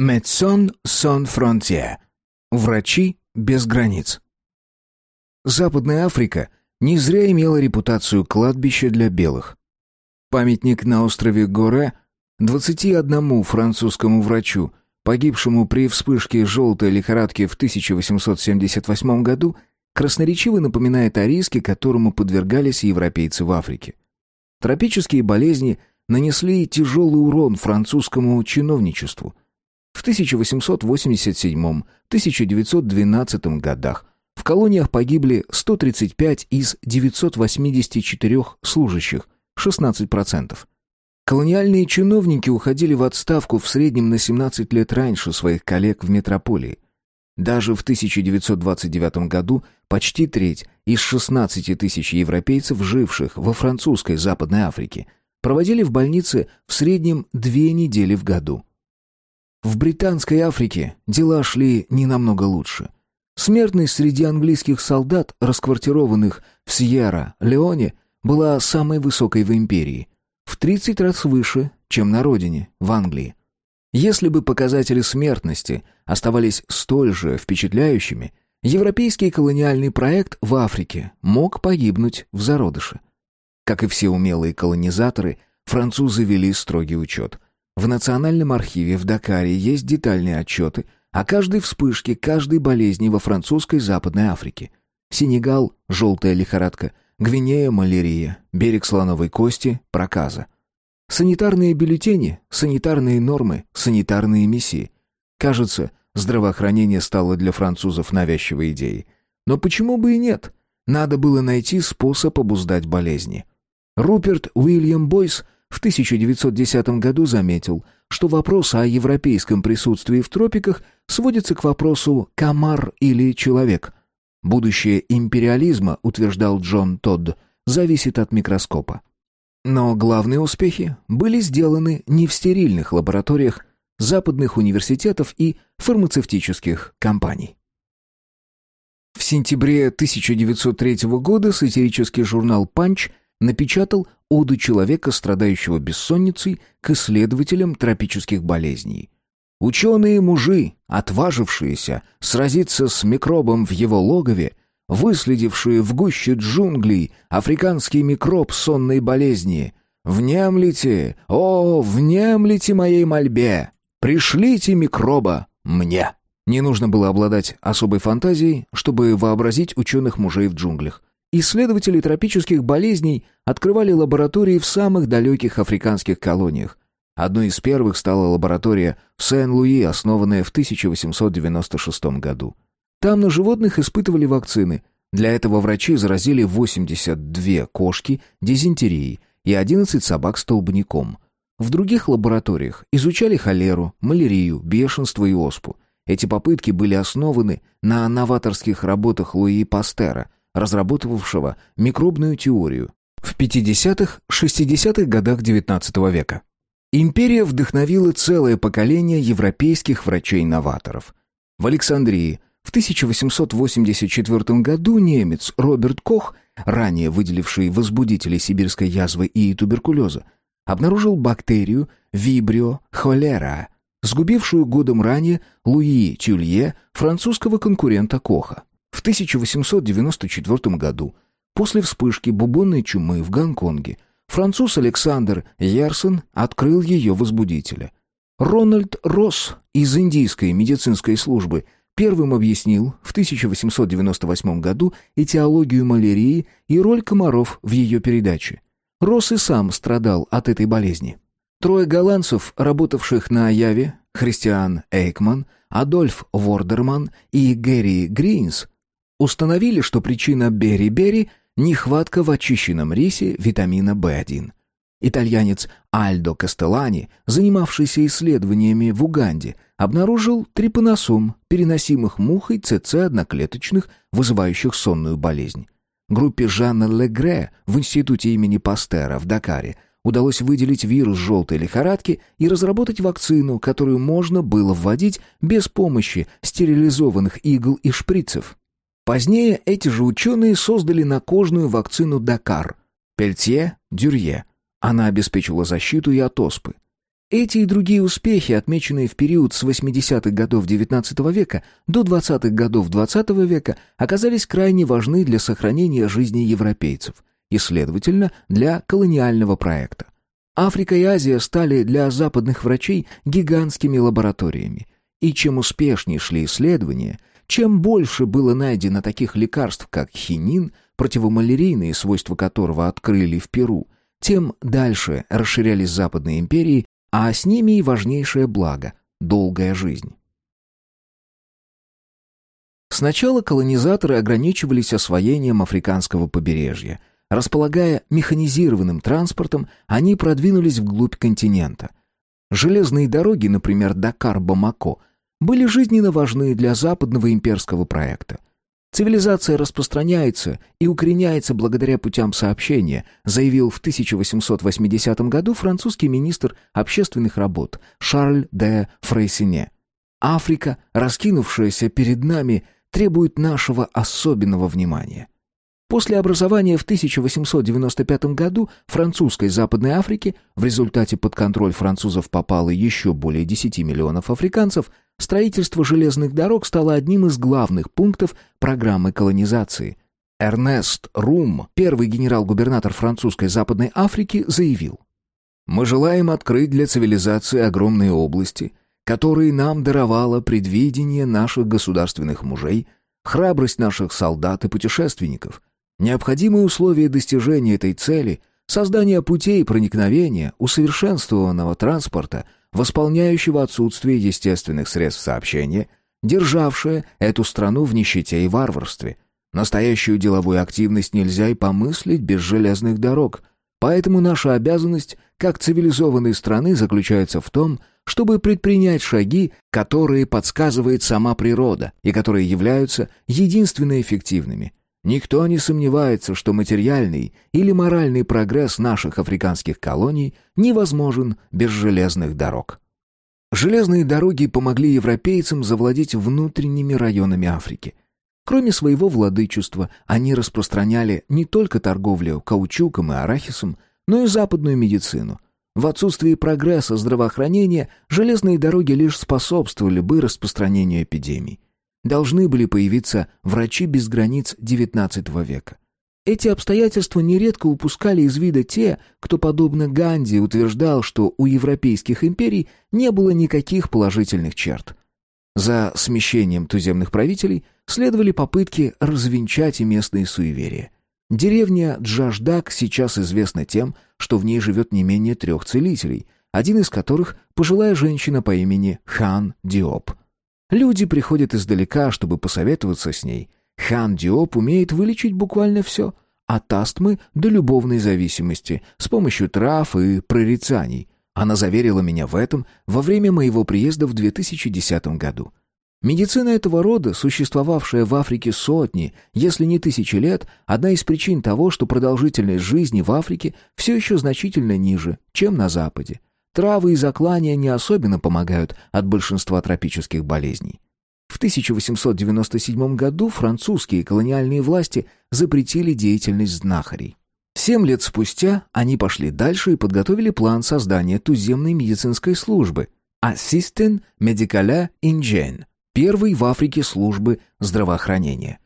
Médecins sans frontières. Врачи без границ. Западная Африка не зря имела репутацию кладбища для белых. Памятник на острове Горе 21 французскому врачу, погибшему при вспышке желтой лихорадки в 1878 году, красноречиво напоминает о риске, которому подвергались европейцы в Африке. Тропические болезни нанесли тяжелый урон французскому чиновничеству – в 1887-1912 годах в колониях погибли 135 из 984 служащих, 16%. Колониальные чиновники уходили в отставку в среднем на 17 лет раньше своих коллег в метрополии. Даже в 1929 году почти треть из 16 тысяч европейцев, живших во французской Западной Африке, проводили в больнице в среднем две недели в году. В Британской Африке дела шли не намного лучше. Смертность среди английских солдат, расквартированных в Сьерра-Леоне, была самой высокой в империи, в 30 раз выше, чем на родине, в Англии. Если бы показатели смертности оставались столь же впечатляющими, европейский колониальный проект в Африке мог погибнуть в зародыше. Как и все умелые колонизаторы, французы вели строгий учет – в Национальном архиве в Дакаре есть детальные отчеты о каждой вспышке каждой болезни во французской Западной Африке. Сенегал – желтая лихорадка, Гвинея – малярия, берег слоновой кости – проказа. Санитарные бюллетени, санитарные нормы, санитарные миссии. Кажется, здравоохранение стало для французов навязчивой идеей. Но почему бы и нет? Надо было найти способ обуздать болезни. Руперт Уильям Бойс – в 1910 году заметил, что вопрос о европейском присутствии в тропиках сводится к вопросу «комар или человек». Будущее империализма, утверждал Джон Тодд, зависит от микроскопа. Но главные успехи были сделаны не в стерильных лабораториях западных университетов и фармацевтических компаний. В сентябре 1903 года сатирический журнал «Панч» напечатал оду человека, страдающего бессонницей, к исследователям тропических болезней. Ученые-мужи, отважившиеся сразиться с микробом в его логове, выследившие в гуще джунглей африканский микроб сонной болезни, «Внемлите, о, внемлите моей мольбе! Пришлите микроба мне!» Не нужно было обладать особой фантазией, чтобы вообразить ученых-мужей в джунглях. Исследователи тропических болезней открывали лаборатории в самых далеких африканских колониях. Одной из первых стала лаборатория в Сен-Луи, основанная в 1896 году. Там на животных испытывали вакцины. Для этого врачи заразили 82 кошки дизентерией и 11 собак столбняком. В других лабораториях изучали холеру, малярию, бешенство и оспу. Эти попытки были основаны на новаторских работах Луи Пастера – разработавшего микробную теорию в 50-60-х годах XIX века. Империя вдохновила целое поколение европейских врачей-новаторов. В Александрии в 1884 году немец Роберт Кох, ранее выделивший возбудители сибирской язвы и туберкулеза, обнаружил бактерию вибрио холера, сгубившую годом ранее Луи Тюлье, французского конкурента Коха. В 1894 году, после вспышки бубонной чумы в Гонконге, француз Александр Ярсон открыл ее возбудителя. Рональд Росс из индийской медицинской службы первым объяснил в 1898 году этиологию малярии и роль комаров в ее передаче. Росс и сам страдал от этой болезни. Трое голландцев, работавших на Яве, Христиан Эйкман, Адольф Вордерман и Гэри Гринс, Установили, что причина бери-бери – нехватка в очищенном рисе витамина В1. Итальянец Альдо Кастеллани, занимавшийся исследованиями в Уганде, обнаружил трипаносом, переносимых мухой ЦЦ одноклеточных, вызывающих сонную болезнь. Группе Жанна Легре в институте имени Пастера в Дакаре удалось выделить вирус желтой лихорадки и разработать вакцину, которую можно было вводить без помощи стерилизованных игл и шприцев. Позднее эти же ученые создали накожную вакцину Дакар, Пельтье, Дюрье. Она обеспечила защиту и от оспы. Эти и другие успехи, отмеченные в период с 80-х годов XIX века до 20-х годов XX века, оказались крайне важны для сохранения жизни европейцев и, следовательно, для колониального проекта. Африка и Азия стали для западных врачей гигантскими лабораториями. И чем успешнее шли исследования, чем больше было найдено таких лекарств, как хинин, противомалярийные свойства которого открыли в Перу, тем дальше расширялись западные империи а с ними и важнейшее благо – долгая жизнь. Сначала колонизаторы ограничивались освоением африканского побережья. Располагая механизированным транспортом, они продвинулись вглубь континента. Железные дороги, например, Дакар-Бамако, были жизненно важны для западного имперского проекта. Цивилизация распространяется и укореняется благодаря путям сообщения, заявил в 1880 году французский министр общественных работ Шарль де Фрейсине. Африка, раскинувшаяся перед нами, требует нашего особенного внимания. После образования в 1895 году французской Западной Африки в результате под контроль французов попало еще более 10 миллионов африканцев, строительство железных дорог стало одним из главных пунктов программы колонизации. Эрнест Рум, первый генерал-губернатор французской Западной Африки, заявил «Мы желаем открыть для цивилизации огромные области, которые нам даровало предвидение наших государственных мужей, храбрость наших солдат и путешественников – Необходимые условия достижения этой цели — создание путей проникновения, усовершенствованного транспорта, восполняющего отсутствие естественных средств сообщения, державшее эту страну в нищете и варварстве. Настоящую деловую активность нельзя и помыслить без железных дорог, поэтому наша обязанность как цивилизованной страны заключается в том, чтобы предпринять шаги, которые подсказывает сама природа и которые являются единственно эффективными. Никто не сомневается, что материальный или моральный прогресс наших африканских колоний невозможен без железных дорог. Железные дороги помогли европейцам завладеть внутренними районами Африки. Кроме своего владычества, они распространяли не только торговлю каучуком и арахисом, но и западную медицину. В отсутствии прогресса здравоохранения железные дороги лишь способствовали бы распространению эпидемий должны были появиться врачи без границ XIX века. Эти обстоятельства нередко упускали из вида те, кто, подобно Ганди, утверждал, что у европейских империй не было никаких положительных черт. За смещением туземных правителей следовали попытки развенчать и местные суеверия. Деревня Джаждак сейчас известна тем, что в ней живет не менее трех целителей, один из которых – пожилая женщина по имени Хан Диоп – Люди приходят издалека, чтобы посоветоваться с ней. Хан Диоп умеет вылечить буквально все, от астмы до любовной зависимости, с помощью трав и прорицаний. Она заверила меня в этом во время моего приезда в 2010 году. Медицина этого рода, существовавшая в Африке сотни, если не тысячи лет, одна из причин того, что продолжительность жизни в Африке все еще значительно ниже, чем на Западе. Травы и заклания не особенно помогают от большинства тропических болезней. В 1897 году французские колониальные власти запретили деятельность знахарей. Семь лет спустя они пошли дальше и подготовили план создания туземной медицинской службы «Assistant Medicale Ingen» первой в Африке службы здравоохранения.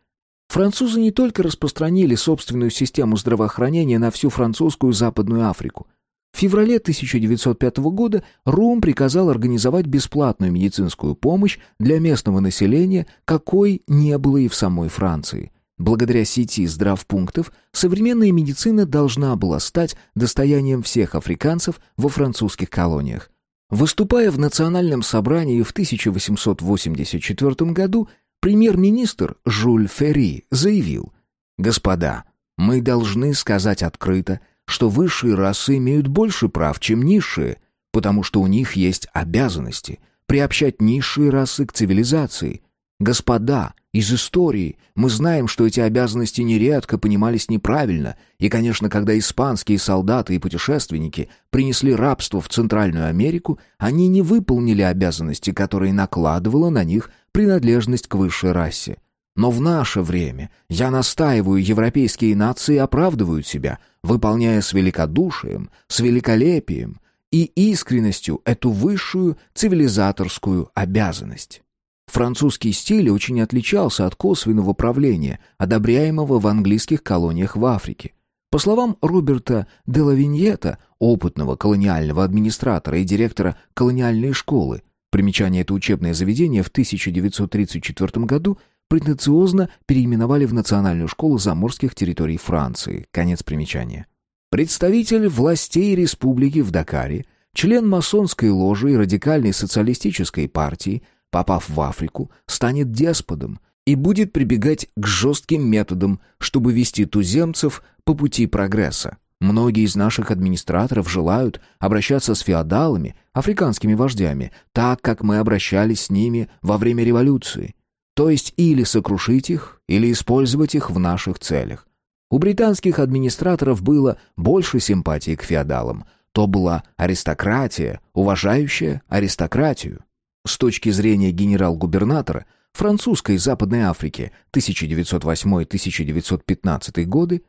Французы не только распространили собственную систему здравоохранения на всю французскую Западную Африку – в феврале 1905 года Рум приказал организовать бесплатную медицинскую помощь для местного населения, какой не было и в самой Франции. Благодаря сети здравпунктов современная медицина должна была стать достоянием всех африканцев во французских колониях. Выступая в национальном собрании в 1884 году, премьер-министр Жюль Ферри заявил «Господа, мы должны сказать открыто – что высшие расы имеют больше прав, чем низшие, потому что у них есть обязанности приобщать низшие расы к цивилизации. Господа, из истории мы знаем, что эти обязанности нередко понимались неправильно, и, конечно, когда испанские солдаты и путешественники принесли рабство в Центральную Америку, они не выполнили обязанности, которые накладывала на них принадлежность к высшей расе. Но в наше время, я настаиваю, европейские нации оправдывают себя, выполняя с великодушием, с великолепием и искренностью эту высшую цивилизаторскую обязанность. Французский стиль очень отличался от косвенного правления, одобряемого в английских колониях в Африке. По словам Роберта де Лавиньета, опытного колониального администратора и директора колониальной школы, примечание это учебное заведение в 1934 году претенциозно переименовали в Национальную школу заморских территорий Франции. Конец примечания. Представитель властей республики в Дакаре, член масонской ложи и радикальной социалистической партии, попав в Африку, станет деспотом и будет прибегать к жестким методам, чтобы вести туземцев по пути прогресса. Многие из наших администраторов желают обращаться с феодалами, африканскими вождями, так, как мы обращались с ними во время революции. То есть или сокрушить их, или использовать их в наших целях. У британских администраторов было больше симпатии к феодалам. То была аристократия, уважающая аристократию. С точки зрения генерал-губернатора французской Западной Африки 1908-1915 годы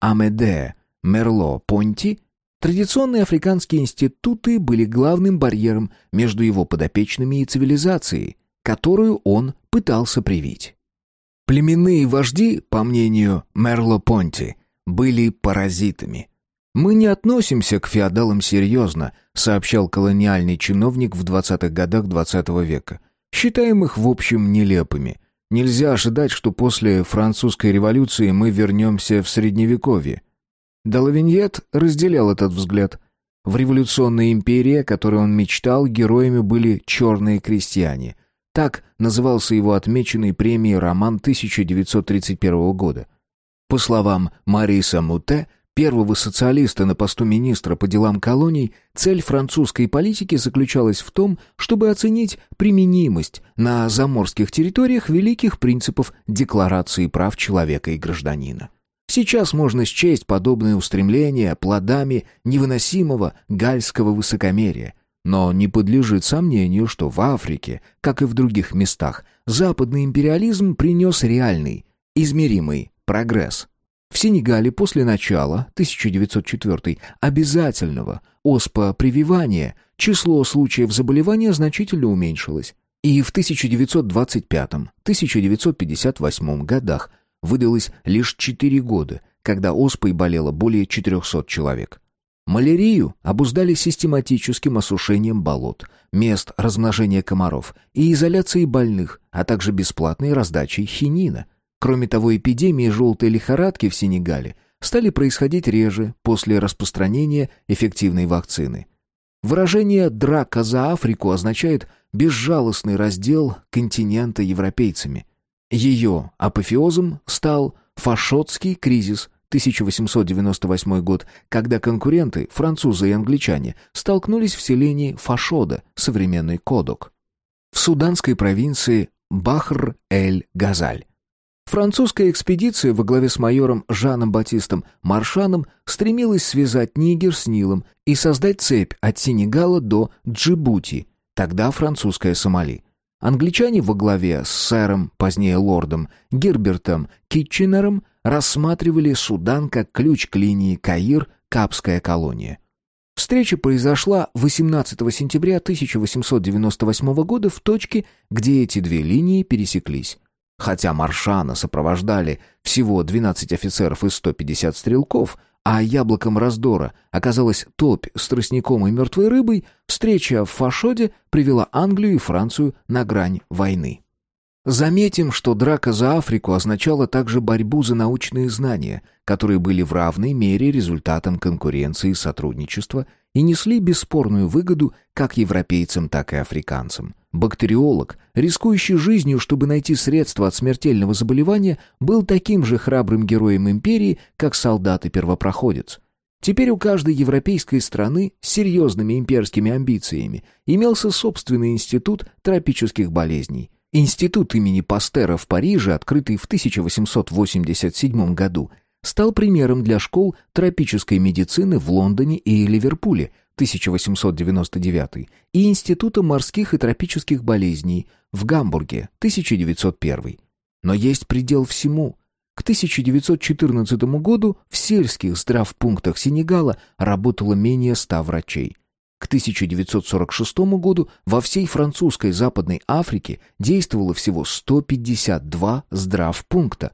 Амеде Мерло-Понти традиционные африканские институты были главным барьером между его подопечными и цивилизацией, которую он пытался привить. Племенные вожди, по мнению Мерло-Понти, были паразитами. «Мы не относимся к феодалам серьезно», сообщал колониальный чиновник в 20-х годах XX -го века. «Считаем их, в общем, нелепыми. Нельзя ожидать, что после французской революции мы вернемся в Средневековье». Далавиньет разделял этот взгляд. В революционной империи, о которой он мечтал, героями были черные крестьяне – так назывался его отмеченный премией роман 1931 года. По словам Мариса Муте, первого социалиста на посту министра по делам колоний, цель французской политики заключалась в том, чтобы оценить применимость на заморских территориях великих принципов Декларации прав человека и гражданина. Сейчас можно счесть подобные устремления плодами невыносимого гальского высокомерия, но не подлежит сомнению, что в Африке, как и в других местах, западный империализм принес реальный, измеримый прогресс. В Сенегале после начала 1904 обязательного оспа-прививания число случаев заболевания значительно уменьшилось. И в 1925-1958 годах выдалось лишь 4 года, когда оспой болело более 400 человек. Малярию обуздали систематическим осушением болот, мест размножения комаров и изоляцией больных, а также бесплатной раздачей хинина. Кроме того, эпидемии желтой лихорадки в Сенегале стали происходить реже после распространения эффективной вакцины. Выражение «драка за Африку» означает безжалостный раздел континента европейцами. Ее апофеозом стал фашотский кризис 1898 год, когда конкуренты, французы и англичане, столкнулись в селении Фашода, современный Кодок, в суданской провинции Бахр-эль-Газаль. Французская экспедиция во главе с майором Жаном Батистом Маршаном стремилась связать Нигер с Нилом и создать цепь от Сенегала до Джибути, тогда французская Сомали. Англичане во главе с сэром, позднее лордом, Гербертом Китченером рассматривали Судан как ключ к линии Каир-Капская колония. Встреча произошла 18 сентября 1898 года в точке, где эти две линии пересеклись. Хотя Маршана сопровождали всего 12 офицеров и 150 стрелков, а яблоком раздора оказалась топь с тростником и мертвой рыбой, встреча в Фашоде привела Англию и Францию на грань войны. Заметим, что драка за Африку означала также борьбу за научные знания, которые были в равной мере результатом конкуренции и сотрудничества и несли бесспорную выгоду как европейцам, так и африканцам. Бактериолог, рискующий жизнью, чтобы найти средства от смертельного заболевания, был таким же храбрым героем империи, как солдат и первопроходец. Теперь у каждой европейской страны с серьезными имперскими амбициями имелся собственный институт тропических болезней – Институт имени Пастера в Париже, открытый в 1887 году, стал примером для школ тропической медицины в Лондоне и Ливерпуле 1899 и Института морских и тропических болезней в Гамбурге 1901. Но есть предел всему. К 1914 году в сельских здравпунктах Сенегала работало менее 100 врачей. К 1946 году во всей французской Западной Африке действовало всего 152 здравпункта.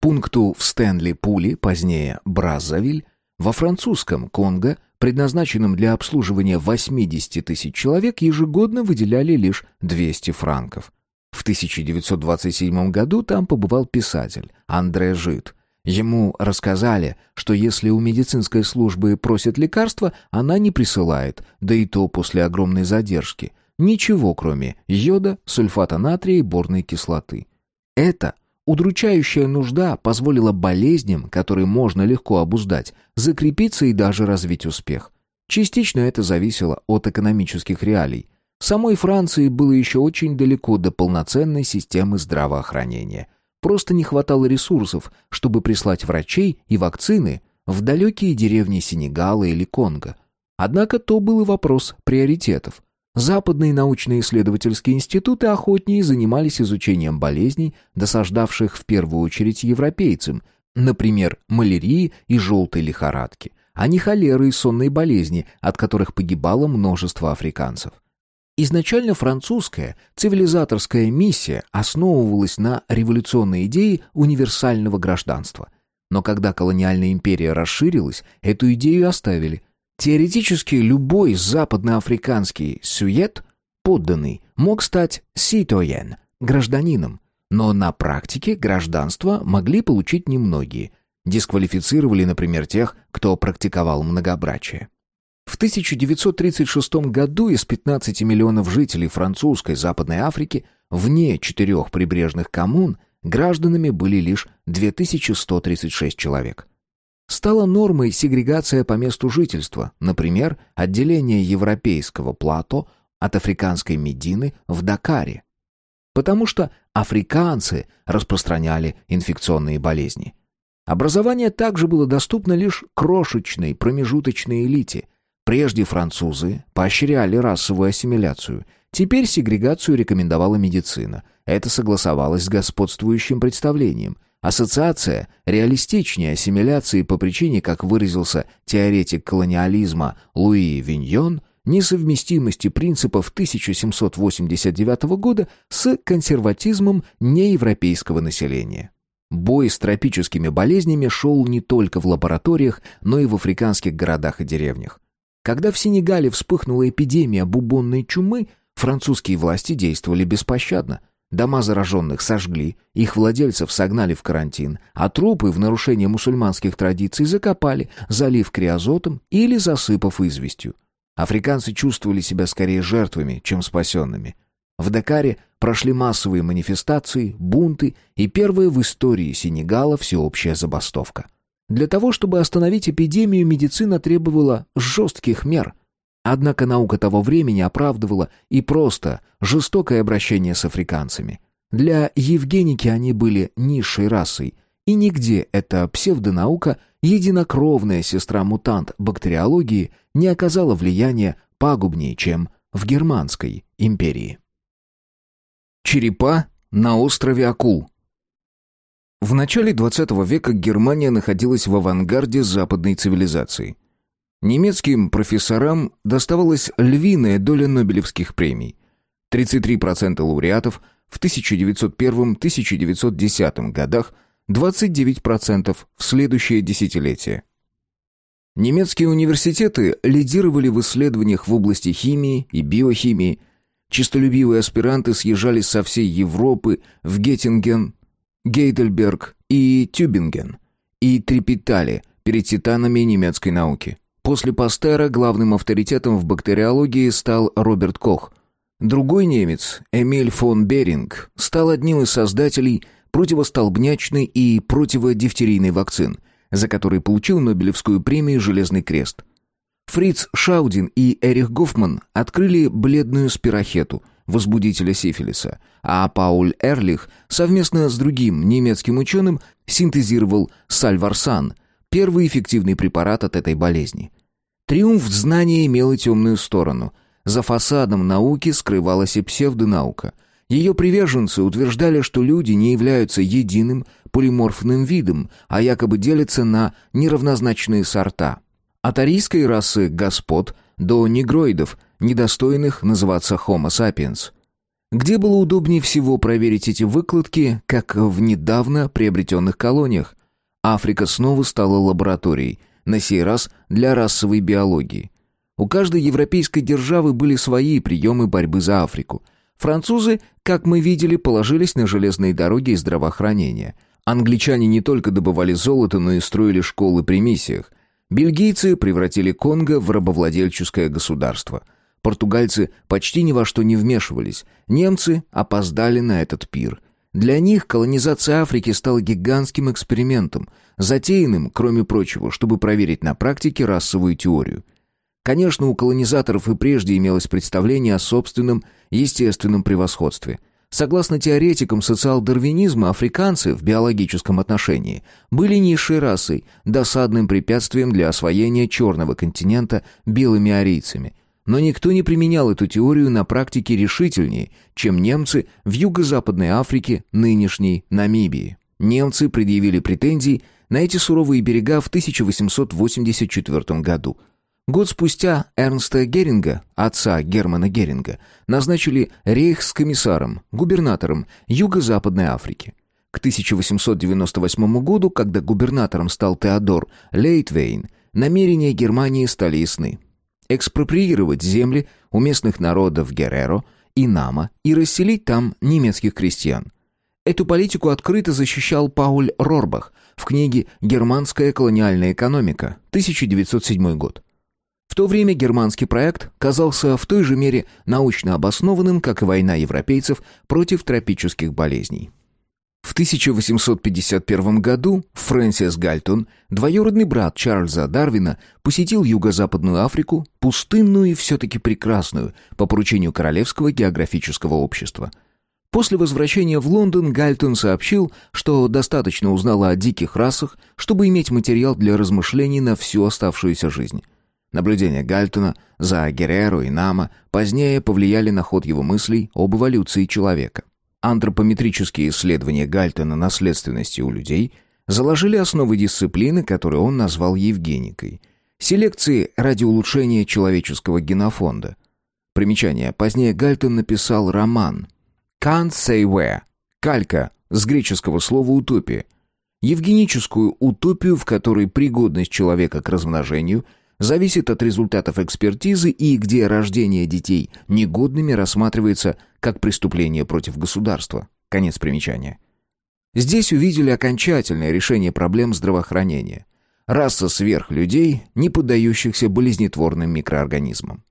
Пункту в Стэнли-Пули, позднее Браззавиль, во французском Конго, предназначенном для обслуживания 80 тысяч человек, ежегодно выделяли лишь 200 франков. В 1927 году там побывал писатель Андре Жид. Ему рассказали, что если у медицинской службы просят лекарства, она не присылает, да и то после огромной задержки. Ничего, кроме йода, сульфата натрия и борной кислоты. Это удручающая нужда позволила болезням, которые можно легко обуздать, закрепиться и даже развить успех. Частично это зависело от экономических реалий. Самой Франции было еще очень далеко до полноценной системы здравоохранения – Просто не хватало ресурсов, чтобы прислать врачей и вакцины в далекие деревни Сенегала или Конго. Однако то был и вопрос приоритетов. Западные научно-исследовательские институты охотнее занимались изучением болезней, досаждавших в первую очередь европейцам, например, малярии и желтой лихорадки, а не холеры и сонной болезни, от которых погибало множество африканцев. Изначально французская цивилизаторская миссия основывалась на революционной идее универсального гражданства. Но когда колониальная империя расширилась, эту идею оставили. Теоретически любой западноафриканский сюет, подданный, мог стать ситоен, гражданином, но на практике гражданство могли получить немногие. Дисквалифицировали, например, тех, кто практиковал многобрачие. В 1936 году из 15 миллионов жителей французской Западной Африки вне четырех прибрежных коммун гражданами были лишь 2136 человек. Стала нормой сегрегация по месту жительства, например, отделение европейского плато от африканской Медины в Дакаре. Потому что африканцы распространяли инфекционные болезни. Образование также было доступно лишь крошечной промежуточной элите – Прежде французы поощряли расовую ассимиляцию. Теперь сегрегацию рекомендовала медицина. Это согласовалось с господствующим представлением. Ассоциация реалистичнее ассимиляции по причине, как выразился теоретик колониализма Луи Виньон, несовместимости принципов 1789 года с консерватизмом неевропейского населения. Бой с тропическими болезнями шел не только в лабораториях, но и в африканских городах и деревнях. Когда в Сенегале вспыхнула эпидемия бубонной чумы, французские власти действовали беспощадно. Дома зараженных сожгли, их владельцев согнали в карантин, а трупы в нарушение мусульманских традиций закопали, залив криозотом или засыпав известью. Африканцы чувствовали себя скорее жертвами, чем спасенными. В Дакаре прошли массовые манифестации, бунты и первая в истории Сенегала всеобщая забастовка – для того, чтобы остановить эпидемию, медицина требовала жестких мер. Однако наука того времени оправдывала и просто жестокое обращение с африканцами. Для Евгеники они были низшей расой, и нигде эта псевдонаука, единокровная сестра-мутант бактериологии, не оказала влияния пагубнее, чем в Германской империи. Черепа на острове Акул в начале XX века Германия находилась в авангарде западной цивилизации. Немецким профессорам доставалась львиная доля Нобелевских премий. 33% лауреатов в 1901-1910 годах, 29% в следующее десятилетие. Немецкие университеты лидировали в исследованиях в области химии и биохимии. Чистолюбивые аспиранты съезжали со всей Европы в Геттинген, Гейдельберг и Тюбинген, и трепетали перед титанами немецкой науки. После Пастера главным авторитетом в бактериологии стал Роберт Кох. Другой немец, Эмиль фон Беринг, стал одним из создателей противостолбнячной и противодифтерийной вакцин, за который получил Нобелевскую премию «Железный крест». Фриц Шаудин и Эрих Гофман открыли бледную спирохету – возбудителя сифилиса, а Пауль Эрлих совместно с другим немецким ученым синтезировал сальварсан, первый эффективный препарат от этой болезни. Триумф знания имел и темную сторону. За фасадом науки скрывалась и псевдонаука. Ее приверженцы утверждали, что люди не являются единым полиморфным видом, а якобы делятся на неравнозначные сорта. От арийской расы господ до негроидов, недостойных называться Homo sapiens. Где было удобнее всего проверить эти выкладки, как в недавно приобретенных колониях? Африка снова стала лабораторией, на сей раз для расовой биологии. У каждой европейской державы были свои приемы борьбы за Африку. Французы, как мы видели, положились на железные дороги и здравоохранение. Англичане не только добывали золото, но и строили школы при миссиях. Бельгийцы превратили Конго в рабовладельческое государство. Португальцы почти ни во что не вмешивались. Немцы опоздали на этот пир. Для них колонизация Африки стала гигантским экспериментом, затеянным, кроме прочего, чтобы проверить на практике расовую теорию – Конечно, у колонизаторов и прежде имелось представление о собственном естественном превосходстве. Согласно теоретикам социал-дарвинизма, африканцы в биологическом отношении были низшей расой, досадным препятствием для освоения черного континента белыми арийцами. Но никто не применял эту теорию на практике решительнее, чем немцы в юго-западной Африке нынешней Намибии. Немцы предъявили претензии на эти суровые берега в 1884 году – Год спустя Эрнста Геринга, отца Германа Геринга, назначили рейхскомиссаром, губернатором Юго-Западной Африки. К 1898 году, когда губернатором стал Теодор Лейтвейн, намерения Германии стали ясны. Экспроприировать земли у местных народов Герреро и Нама и расселить там немецких крестьян. Эту политику открыто защищал Пауль Рорбах в книге «Германская колониальная экономика», 1907 год. В то время германский проект казался в той же мере научно обоснованным, как и война европейцев против тропических болезней. В 1851 году Фрэнсис Гальтон, двоюродный брат Чарльза Дарвина, посетил Юго-Западную Африку, пустынную и все-таки прекрасную, по поручению Королевского географического общества. После возвращения в Лондон Гальтон сообщил, что достаточно узнал о диких расах, чтобы иметь материал для размышлений на всю оставшуюся жизнь. Наблюдения Гальтона за Герреро и Нама позднее повлияли на ход его мыслей об эволюции человека. Антропометрические исследования Гальтона наследственности у людей заложили основы дисциплины, которую он назвал Евгеникой. Селекции ради улучшения человеческого генофонда. Примечание. Позднее Гальтон написал роман «Can't say where» — калька с греческого слова «утопия». Евгеническую утопию, в которой пригодность человека к размножению – зависит от результатов экспертизы и где рождение детей негодными рассматривается как преступление против государства. Конец примечания. Здесь увидели окончательное решение проблем здравоохранения. Раса сверхлюдей, не поддающихся болезнетворным микроорганизмам.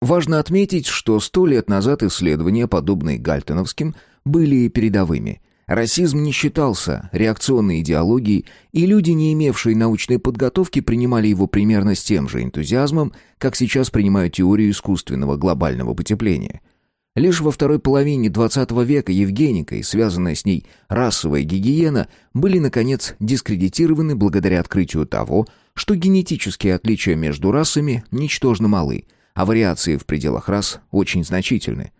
Важно отметить, что сто лет назад исследования, подобные гальтоновским, были передовыми – Расизм не считался реакционной идеологией, и люди, не имевшие научной подготовки, принимали его примерно с тем же энтузиазмом, как сейчас принимают теорию искусственного глобального потепления. Лишь во второй половине XX века Евгеника и связанная с ней расовая гигиена были, наконец, дискредитированы благодаря открытию того, что генетические отличия между расами ничтожно малы, а вариации в пределах рас очень значительны.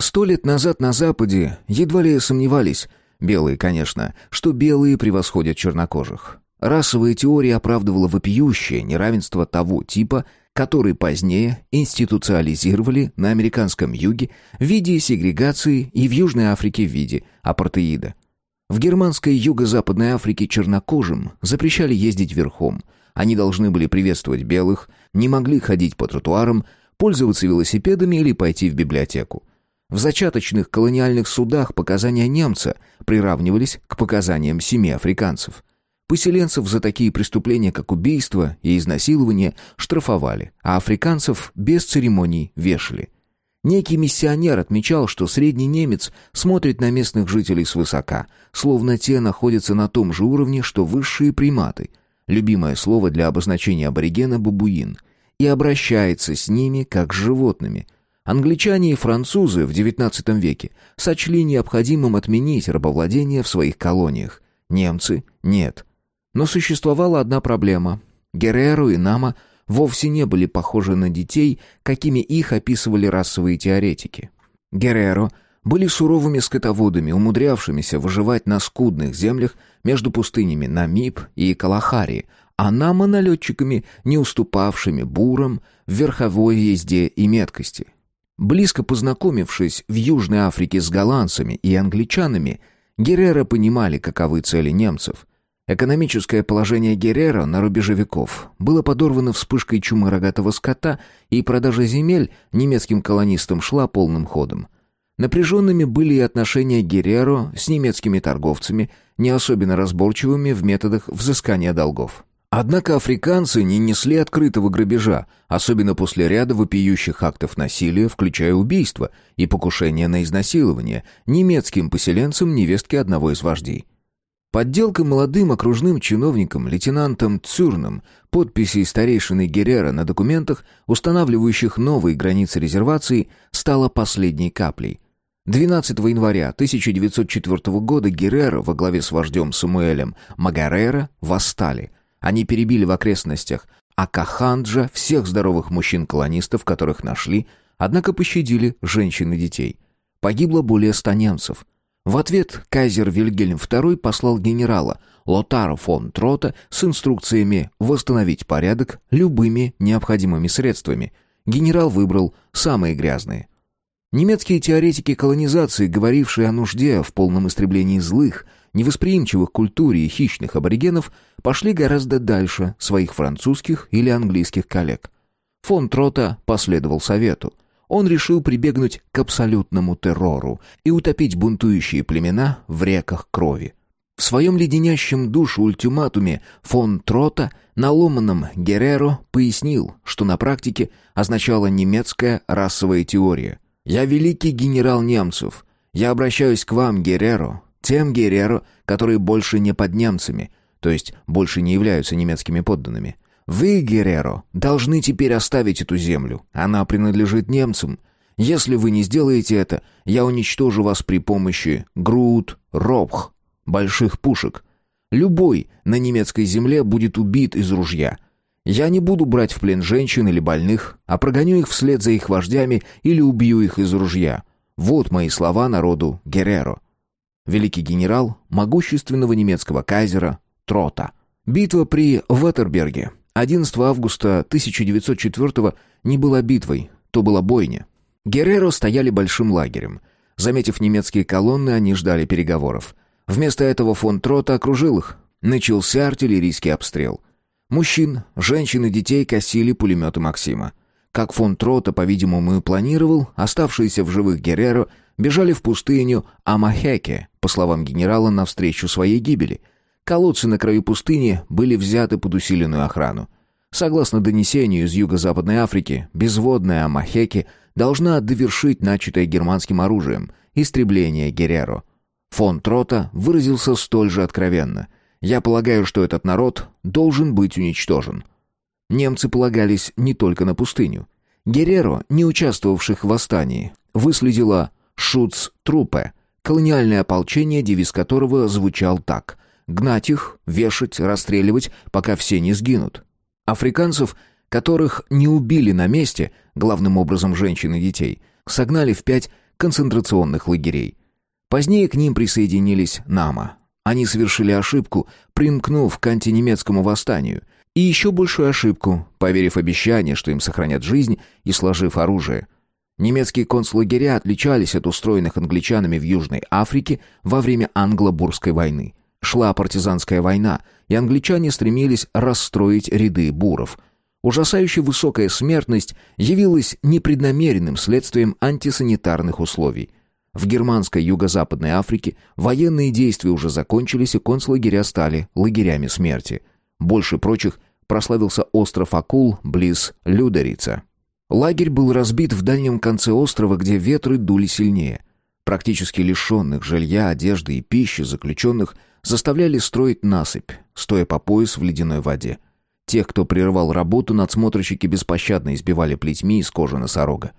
Сто лет назад на Западе едва ли сомневались – Белые, конечно, что белые превосходят чернокожих. Расовая теория оправдывала вопиющее неравенство того типа, который позднее институциализировали на американском юге в виде сегрегации и в Южной Африке в виде апартеида. В германской юго-западной Африке чернокожим запрещали ездить верхом. Они должны были приветствовать белых, не могли ходить по тротуарам, пользоваться велосипедами или пойти в библиотеку. В зачаточных колониальных судах показания немца приравнивались к показаниям семи африканцев. Поселенцев за такие преступления, как убийство и изнасилование, штрафовали, а африканцев без церемоний вешали. Некий миссионер отмечал, что средний немец смотрит на местных жителей свысока, словно те находятся на том же уровне, что высшие приматы, любимое слово для обозначения аборигена «бабуин», и обращается с ними как с животными, Англичане и французы в XIX веке сочли необходимым отменить рабовладение в своих колониях. Немцы – нет. Но существовала одна проблема. Герреро и Нама вовсе не были похожи на детей, какими их описывали расовые теоретики. Герреро были суровыми скотоводами, умудрявшимися выживать на скудных землях между пустынями Намиб и Калахари, а намоналетчиками, не уступавшими бурам в верховой езде и меткости. Близко познакомившись в Южной Африке с голландцами и англичанами, Геррера понимали, каковы цели немцев. Экономическое положение Геррера на рубеже веков было подорвано вспышкой чумы рогатого скота, и продажа земель немецким колонистам шла полным ходом. Напряженными были и отношения Герреро с немецкими торговцами, не особенно разборчивыми в методах взыскания долгов. Однако африканцы не несли открытого грабежа, особенно после ряда вопиющих актов насилия, включая убийство и покушение на изнасилование немецким поселенцам невестки одного из вождей. Подделка молодым окружным чиновником лейтенантом Цюрном подписей старейшины Геррера на документах, устанавливающих новые границы резервации, стала последней каплей. 12 января 1904 года Геррера во главе с вождем Самуэлем Магарера восстали – они перебили в окрестностях Акаханджа всех здоровых мужчин-колонистов, которых нашли, однако пощадили женщин и детей. Погибло более ста немцев. В ответ кайзер Вильгельм II послал генерала Лотара фон Трота с инструкциями восстановить порядок любыми необходимыми средствами. Генерал выбрал самые грязные. Немецкие теоретики колонизации, говорившие о нужде в полном истреблении злых, невосприимчивых к культуре и хищных аборигенов, пошли гораздо дальше своих французских или английских коллег. Фон Трота последовал совету. Он решил прибегнуть к абсолютному террору и утопить бунтующие племена в реках крови. В своем леденящем душу ультиматуме фон Трота на ломаном Герреро пояснил, что на практике означала немецкая расовая теория. «Я великий генерал немцев. Я обращаюсь к вам, Герреро, тем Герреро, которые больше не под немцами, то есть больше не являются немецкими подданными. Вы, Герреро, должны теперь оставить эту землю. Она принадлежит немцам. Если вы не сделаете это, я уничтожу вас при помощи Грут, Ропх, больших пушек. Любой на немецкой земле будет убит из ружья. Я не буду брать в плен женщин или больных, а прогоню их вслед за их вождями или убью их из ружья. Вот мои слова народу Герреро великий генерал могущественного немецкого кайзера Трота. Битва при Ваттерберге 11 августа 1904 не была битвой, то была бойня. Герреро стояли большим лагерем. Заметив немецкие колонны, они ждали переговоров. Вместо этого фон Трота окружил их. Начался артиллерийский обстрел. Мужчин, женщин и детей косили пулеметы Максима. Как фон Трота, по-видимому, и планировал, оставшиеся в живых Герреро бежали в пустыню Амахеке, по словам генерала, навстречу своей гибели. Колодцы на краю пустыни были взяты под усиленную охрану. Согласно донесению из Юго-Западной Африки, безводная Амахеке должна довершить начатое германским оружием истребление Герреро. Фон Трота выразился столь же откровенно. «Я полагаю, что этот народ должен быть уничтожен». Немцы полагались не только на пустыню. Герреро, не участвовавших в восстании, выследила Шуц-трупе, колониальное ополчение, девиз которого звучал так «Гнать их, вешать, расстреливать, пока все не сгинут». Африканцев, которых не убили на месте, главным образом женщин и детей, согнали в пять концентрационных лагерей. Позднее к ним присоединились Нама. Они совершили ошибку, примкнув к антинемецкому восстанию, и еще большую ошибку, поверив обещание, что им сохранят жизнь и сложив оружие – Немецкие концлагеря отличались от устроенных англичанами в Южной Африке во время Англо-Бурской войны. Шла партизанская война, и англичане стремились расстроить ряды буров. Ужасающе высокая смертность явилась непреднамеренным следствием антисанитарных условий. В германской юго-западной Африке военные действия уже закончились, и концлагеря стали лагерями смерти. Больше прочих прославился остров Акул близ Людерица. Лагерь был разбит в дальнем конце острова, где ветры дули сильнее. Практически лишенных жилья, одежды и пищи заключенных заставляли строить насыпь, стоя по пояс в ледяной воде. Тех, кто прервал работу, надсмотрщики беспощадно избивали плетьми из кожи носорога.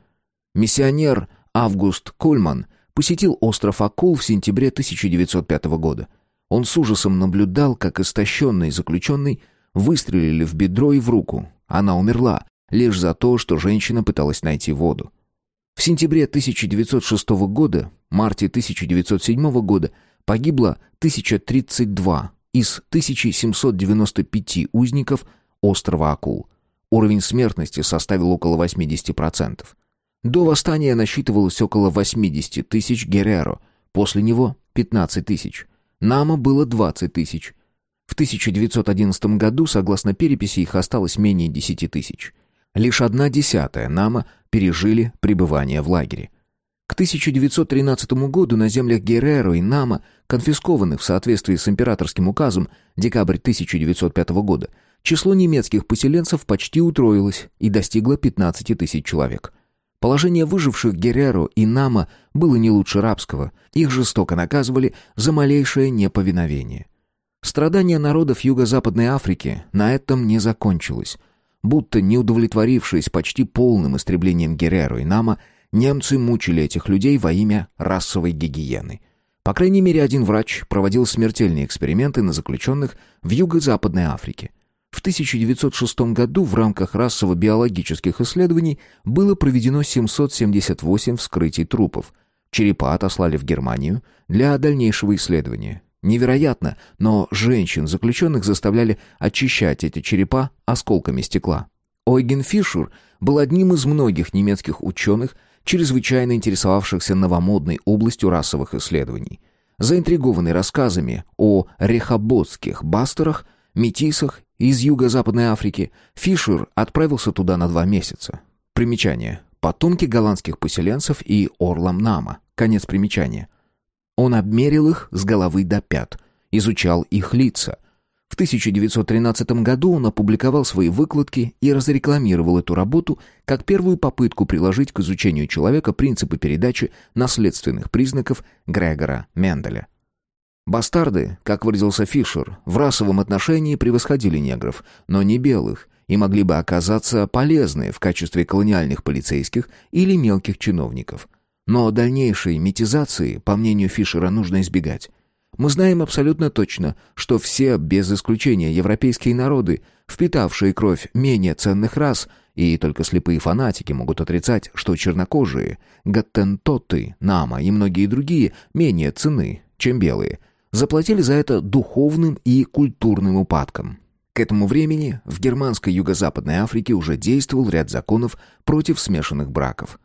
Миссионер Август Кульман посетил остров Акул в сентябре 1905 года. Он с ужасом наблюдал, как истощенный заключенный выстрелили в бедро и в руку. Она умерла, лишь за то, что женщина пыталась найти воду. В сентябре 1906 года, марте 1907 года погибло 1032 из 1795 узников острова Акул. Уровень смертности составил около 80%. До восстания насчитывалось около 80 тысяч гереро, после него 15 тысяч. Нама было 20 тысяч. В 1911 году, согласно переписи, их осталось менее 10 тысяч. Лишь одна десятая Нама пережили пребывание в лагере. К 1913 году на землях Герреро и Нама, конфискованных в соответствии с императорским указом декабрь 1905 года, число немецких поселенцев почти утроилось и достигло 15 тысяч человек. Положение выживших Герреро и Нама было не лучше рабского, их жестоко наказывали за малейшее неповиновение. Страдания народов Юго-Западной Африки на этом не закончилось. Будто не удовлетворившись почти полным истреблением Герреро и Нама, Немцы мучили этих людей во имя расовой гигиены. По крайней мере, один врач проводил смертельные эксперименты на заключенных в Юго-Западной Африке. В 1906 году в рамках расово-биологических исследований было проведено 778 вскрытий трупов. Черепа отослали в Германию для дальнейшего исследования. Невероятно, но женщин, заключенных, заставляли очищать эти черепа осколками стекла. Ойген Фишер был одним из многих немецких ученых, чрезвычайно интересовавшихся новомодной областью расовых исследований. Заинтригованный рассказами о рехаботских бастерах, метисах из Юго-Западной Африки, Фишер отправился туда на два месяца. Примечание. Потомки голландских поселенцев и Орлам Нама. Конец примечания. Он обмерил их с головы до пят, изучал их лица, в 1913 году он опубликовал свои выкладки и разрекламировал эту работу как первую попытку приложить к изучению человека принципы передачи наследственных признаков Грегора Менделя. Бастарды, как выразился Фишер, в расовом отношении превосходили негров, но не белых, и могли бы оказаться полезны в качестве колониальных полицейских или мелких чиновников. Но дальнейшей метизации, по мнению Фишера, нужно избегать. Мы знаем абсолютно точно, что все, без исключения европейские народы, впитавшие кровь менее ценных рас, и только слепые фанатики могут отрицать, что чернокожие, гаттентоты, нама и многие другие менее ценны, чем белые, заплатили за это духовным и культурным упадком. К этому времени в германской юго-западной Африке уже действовал ряд законов против смешанных браков.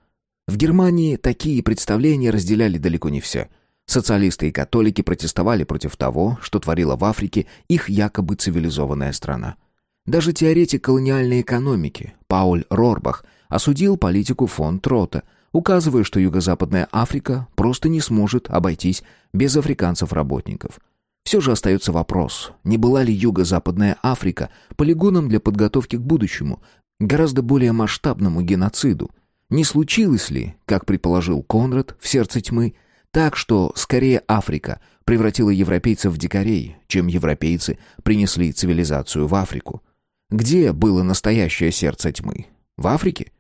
В Германии такие представления разделяли далеко не все – Социалисты и католики протестовали против того, что творила в Африке их якобы цивилизованная страна. Даже теоретик колониальной экономики Пауль Рорбах осудил политику фон Трота, указывая, что Юго-Западная Африка просто не сможет обойтись без африканцев-работников. Все же остается вопрос, не была ли Юго-Западная Африка полигоном для подготовки к будущему, гораздо более масштабному геноциду? Не случилось ли, как предположил Конрад в «Сердце тьмы», так что скорее Африка превратила европейцев в дикарей, чем европейцы принесли цивилизацию в Африку. Где было настоящее сердце тьмы? В Африке?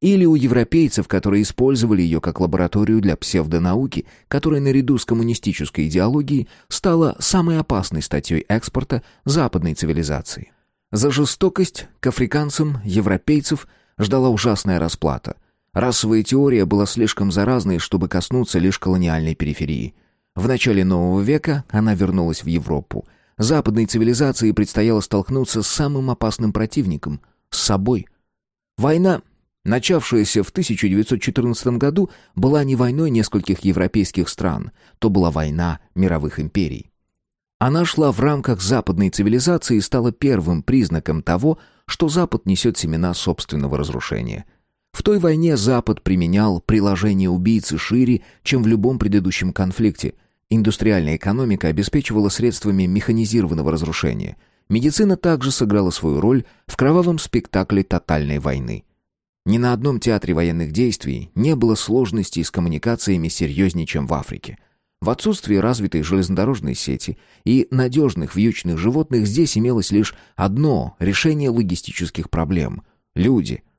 Или у европейцев, которые использовали ее как лабораторию для псевдонауки, которая наряду с коммунистической идеологией стала самой опасной статьей экспорта западной цивилизации? За жестокость к африканцам европейцев ждала ужасная расплата – Расовая теория была слишком заразной, чтобы коснуться лишь колониальной периферии. В начале нового века она вернулась в Европу. Западной цивилизации предстояло столкнуться с самым опасным противником — с собой. Война, начавшаяся в 1914 году, была не войной нескольких европейских стран, то была война мировых империй. Она шла в рамках западной цивилизации и стала первым признаком того, что Запад несет семена собственного разрушения — в той войне Запад применял приложение убийцы шире, чем в любом предыдущем конфликте. Индустриальная экономика обеспечивала средствами механизированного разрушения. Медицина также сыграла свою роль в кровавом спектакле тотальной войны. Ни на одном театре военных действий не было сложностей с коммуникациями серьезнее, чем в Африке. В отсутствии развитой железнодорожной сети и надежных вьючных животных здесь имелось лишь одно решение логистических проблем – люди –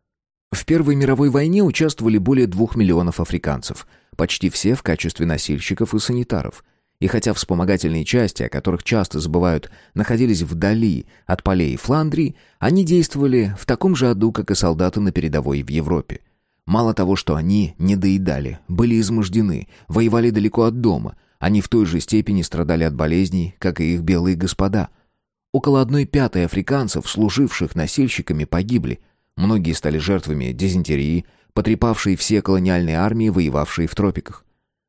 в Первой мировой войне участвовали более двух миллионов африканцев, почти все в качестве носильщиков и санитаров. И хотя вспомогательные части, о которых часто забывают, находились вдали от полей Фландрии, они действовали в таком же аду, как и солдаты на передовой в Европе. Мало того, что они не доедали, были измождены, воевали далеко от дома, Они в той же степени страдали от болезней, как и их белые господа. Около одной пятой африканцев, служивших носильщиками, погибли. Многие стали жертвами дизентерии, потрепавшей все колониальные армии, воевавшие в тропиках.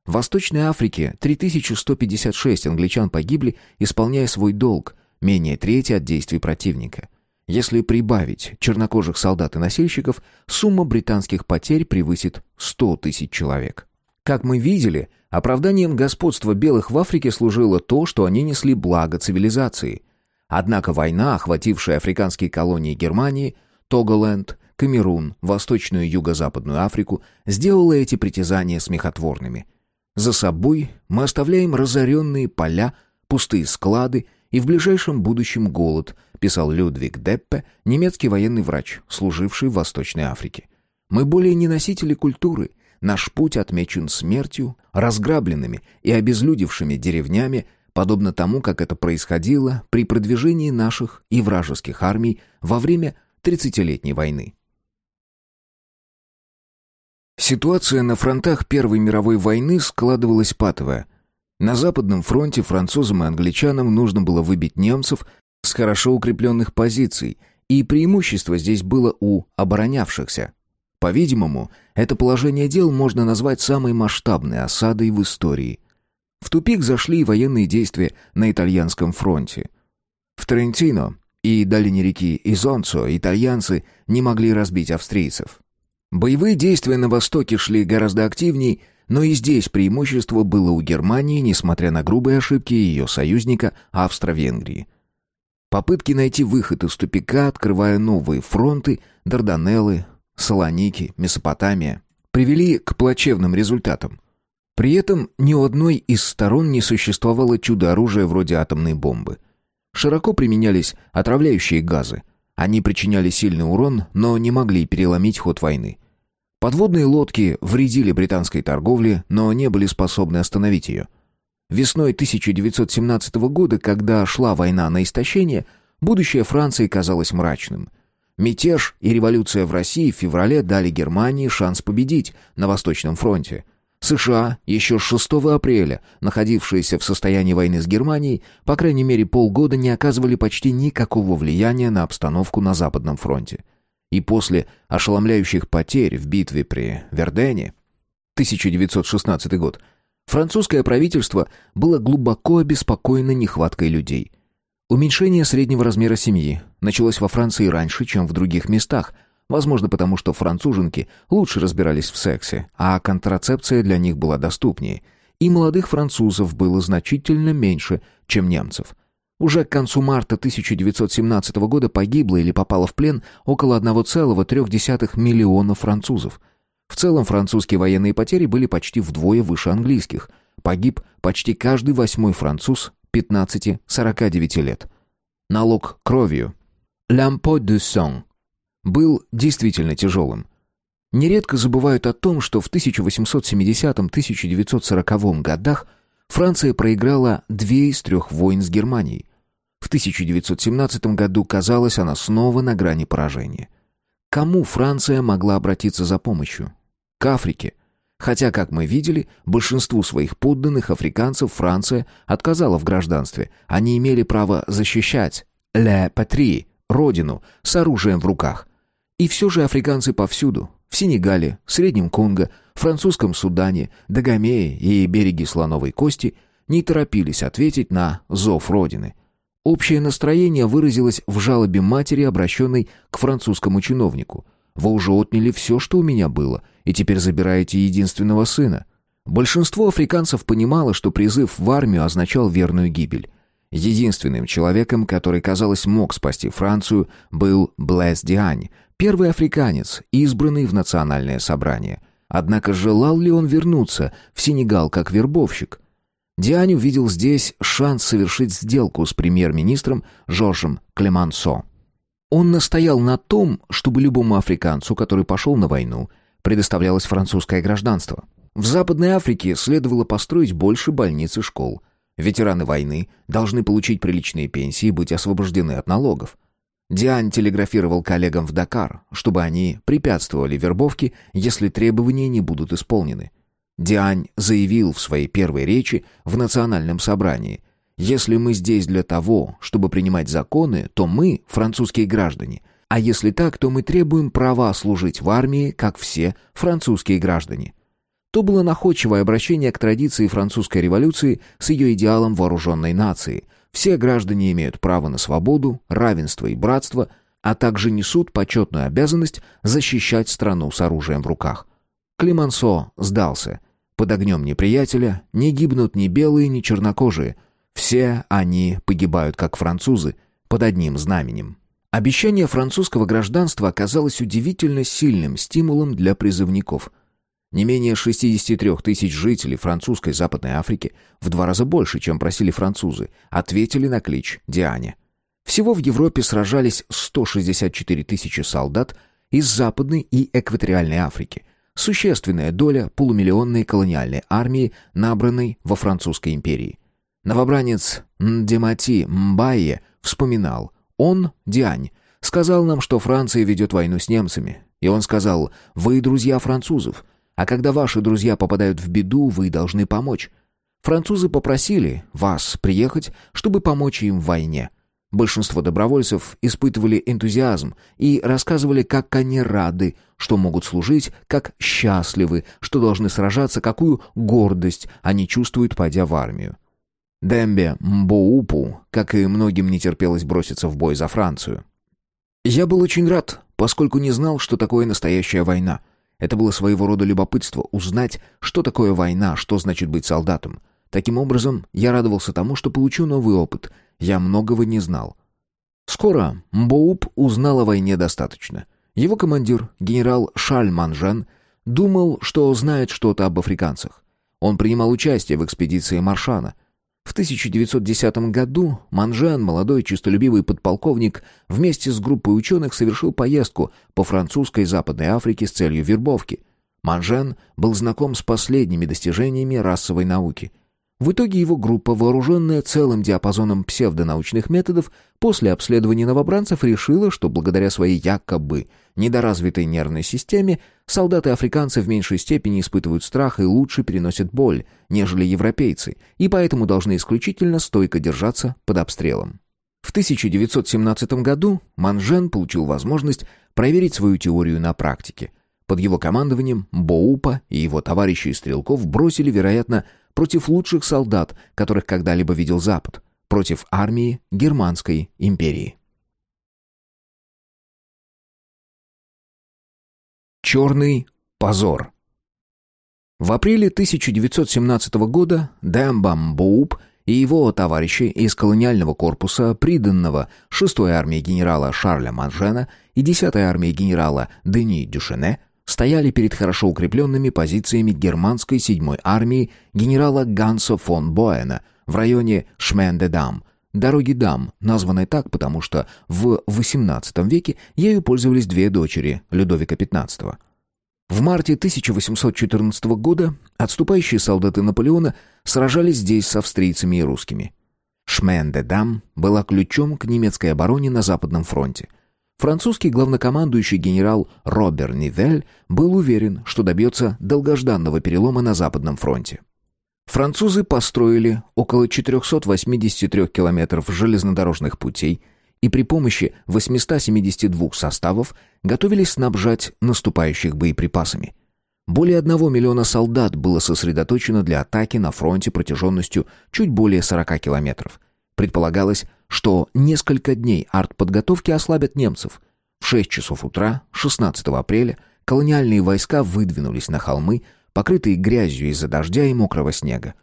В Восточной Африке 3156 англичан погибли, исполняя свой долг, менее трети от действий противника. Если прибавить чернокожих солдат и носильщиков, сумма британских потерь превысит 100 тысяч человек. Как мы видели, оправданием господства белых в Африке служило то, что они несли благо цивилизации. Однако война, охватившая африканские колонии Германии, Тоголенд, Камерун, Восточную и Юго-Западную Африку, сделала эти притязания смехотворными – за собой мы оставляем разоренные поля, пустые склады и в ближайшем будущем голод, писал Людвиг Деппе, немецкий военный врач, служивший в Восточной Африке. Мы более не носители культуры, наш путь отмечен смертью, разграбленными и обезлюдевшими деревнями, подобно тому, как это происходило при продвижении наших и вражеских армий во время Тридцатилетней войны. Ситуация на фронтах Первой мировой войны складывалась патовая. На Западном фронте французам и англичанам нужно было выбить немцев с хорошо укрепленных позиций, и преимущество здесь было у оборонявшихся. По-видимому, это положение дел можно назвать самой масштабной осадой в истории. В тупик зашли военные действия на итальянском фронте. В Трентино и долине реки Изонцо итальянцы не могли разбить австрийцев. Боевые действия на Востоке шли гораздо активнее, но и здесь преимущество было у Германии, несмотря на грубые ошибки ее союзника Австро-Венгрии. Попытки найти выход из тупика, открывая новые фронты, Дарданеллы, Салоники, Месопотамия, привели к плачевным результатам. При этом ни у одной из сторон не существовало чудо-оружия вроде атомной бомбы. Широко применялись отравляющие газы, они причиняли сильный урон, но не могли переломить ход войны. Подводные лодки вредили британской торговле, но не были способны остановить ее. Весной 1917 года, когда шла война на истощение, будущее Франции казалось мрачным. Мятеж и революция в России в феврале дали Германии шанс победить на Восточном фронте – США, еще с 6 апреля, находившиеся в состоянии войны с Германией, по крайней мере полгода не оказывали почти никакого влияния на обстановку на Западном фронте. И после ошеломляющих потерь в битве при Вердене, 1916 год, французское правительство было глубоко обеспокоено нехваткой людей. Уменьшение среднего размера семьи началось во Франции раньше, чем в других местах – Возможно, потому что француженки лучше разбирались в сексе, а контрацепция для них была доступнее. И молодых французов было значительно меньше, чем немцев. Уже к концу марта 1917 года погибло или попало в плен около 1,3 миллиона французов. В целом французские военные потери были почти вдвое выше английских. Погиб почти каждый восьмой француз 15-49 лет. Налог кровью. «Лампо de sang» был действительно тяжелым. Нередко забывают о том, что в 1870-1940 годах Франция проиграла две из трех войн с Германией. В 1917 году казалось, она снова на грани поражения. Кому Франция могла обратиться за помощью? К Африке. Хотя, как мы видели, большинству своих подданных африканцев Франция отказала в гражданстве. Они имели право защищать «la patrie» — родину, с оружием в руках. И все же африканцы повсюду. В Сенегале, Среднем Конго, Французском Судане, Дагомее и береги Слоновой Кости не торопились ответить на зов Родины. Общее настроение выразилось в жалобе матери, обращенной к французскому чиновнику. «Вы уже отняли все, что у меня было, и теперь забираете единственного сына». Большинство африканцев понимало, что призыв в армию означал верную гибель. Единственным человеком, который, казалось, мог спасти Францию, был Блэс Диань, Первый африканец, избранный в национальное собрание. Однако желал ли он вернуться в Сенегал как вербовщик? Диань увидел здесь шанс совершить сделку с премьер-министром Жоржем Клемансо. Он настоял на том, чтобы любому африканцу, который пошел на войну, предоставлялось французское гражданство. В Западной Африке следовало построить больше больниц и школ. Ветераны войны должны получить приличные пенсии и быть освобождены от налогов. Диань телеграфировал коллегам в Дакар, чтобы они препятствовали вербовке, если требования не будут исполнены. Диань заявил в своей первой речи в национальном собрании, «Если мы здесь для того, чтобы принимать законы, то мы, французские граждане, а если так, то мы требуем права служить в армии, как все французские граждане». То было находчивое обращение к традиции французской революции с ее идеалом вооруженной нации. Все граждане имеют право на свободу, равенство и братство, а также несут почетную обязанность защищать страну с оружием в руках. Климансо сдался. Под огнем неприятеля не гибнут ни белые, ни чернокожие. Все они погибают как французы, под одним знаменем. Обещание французского гражданства оказалось удивительно сильным стимулом для призывников. Не менее 63 тысяч жителей французской Западной Африки, в два раза больше, чем просили французы, ответили на клич Диане. Всего в Европе сражались 164 тысячи солдат из Западной и Экваториальной Африки, существенная доля полумиллионной колониальной армии, набранной во Французской империи. Новобранец Ндемати Мбайе вспоминал, он, Диань, сказал нам, что Франция ведет войну с немцами, и он сказал, вы друзья французов, а когда ваши друзья попадают в беду, вы должны помочь. Французы попросили вас приехать, чтобы помочь им в войне. Большинство добровольцев испытывали энтузиазм и рассказывали, как они рады, что могут служить, как счастливы, что должны сражаться, какую гордость они чувствуют, пойдя в армию. Дембе Мбоупу, как и многим не терпелось броситься в бой за Францию. «Я был очень рад, поскольку не знал, что такое настоящая война. Это было своего рода любопытство узнать, что такое война, что значит быть солдатом. Таким образом, я радовался тому, что получу новый опыт. Я многого не знал. Скоро Мбоуп узнал о войне достаточно. Его командир, генерал Шаль Манжен, думал, что знает что-то об африканцах. Он принимал участие в экспедиции Маршана — в 1910 году Манжан, молодой чистолюбивый подполковник, вместе с группой ученых совершил поездку по французской Западной Африке с целью вербовки. Манжен был знаком с последними достижениями расовой науки – в итоге его группа, вооруженная целым диапазоном псевдонаучных методов, после обследования новобранцев решила, что благодаря своей якобы недоразвитой нервной системе солдаты-африканцы в меньшей степени испытывают страх и лучше переносят боль, нежели европейцы, и поэтому должны исключительно стойко держаться под обстрелом. В 1917 году Манжен получил возможность проверить свою теорию на практике. Под его командованием Боупа и его товарищи из стрелков бросили, вероятно, против лучших солдат, которых когда-либо видел Запад, против армии Германской империи. Черный позор В апреле 1917 года Дэмбам Боуп и его товарищи из колониального корпуса, приданного 6-й армии генерала Шарля Манжена и 10-й армии генерала Дени Дюшене, стояли перед хорошо укрепленными позициями германской 7-й армии генерала Ганса фон Боэна в районе Шменде-Дам, дороги Дам, названной так, потому что в XVIII веке ею пользовались две дочери Людовика XV. В марте 1814 года отступающие солдаты Наполеона сражались здесь с австрийцами и русскими. Шменде-Дам была ключом к немецкой обороне на Западном фронте – Французский главнокомандующий генерал Робер Нивель был уверен, что добьется долгожданного перелома на Западном фронте. Французы построили около 483 километров железнодорожных путей и при помощи 872 составов готовились снабжать наступающих боеприпасами. Более одного миллиона солдат было сосредоточено для атаки на фронте протяженностью чуть более 40 километров – Предполагалось, что несколько дней артподготовки ослабят немцев. В 6 часов утра, 16 апреля, колониальные войска выдвинулись на холмы, покрытые грязью из-за дождя и мокрого снега.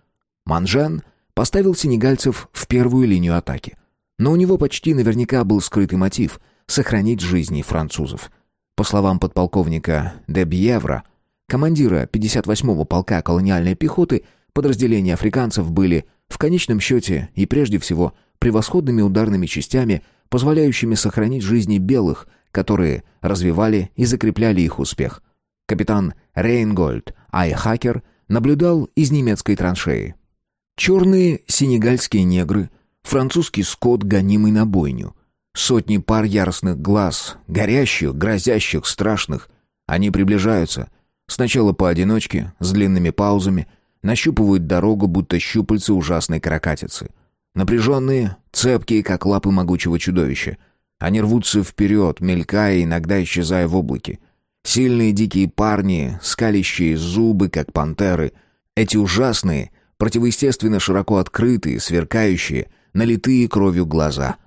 Манжан поставил сенегальцев в первую линию атаки. Но у него почти наверняка был скрытый мотив — сохранить жизни французов. По словам подполковника Дебьевра, командира 58-го полка колониальной пехоты, подразделения африканцев были в конечном счете и прежде всего превосходными ударными частями, позволяющими сохранить жизни белых, которые развивали и закрепляли их успех. Капитан Рейнгольд Айхакер наблюдал из немецкой траншеи. Черные сенегальские негры, французский скот, гонимый на бойню. Сотни пар яростных глаз, горящих, грозящих, страшных. Они приближаются. Сначала поодиночке, с длинными паузами, нащупывают дорогу, будто щупальцы ужасной каракатицы. Напряженные, цепкие, как лапы могучего чудовища. Они рвутся вперед, мелькая, иногда исчезая в облаке. Сильные дикие парни, скалящие зубы, как пантеры. Эти ужасные, противоестественно широко открытые, сверкающие, налитые кровью глаза.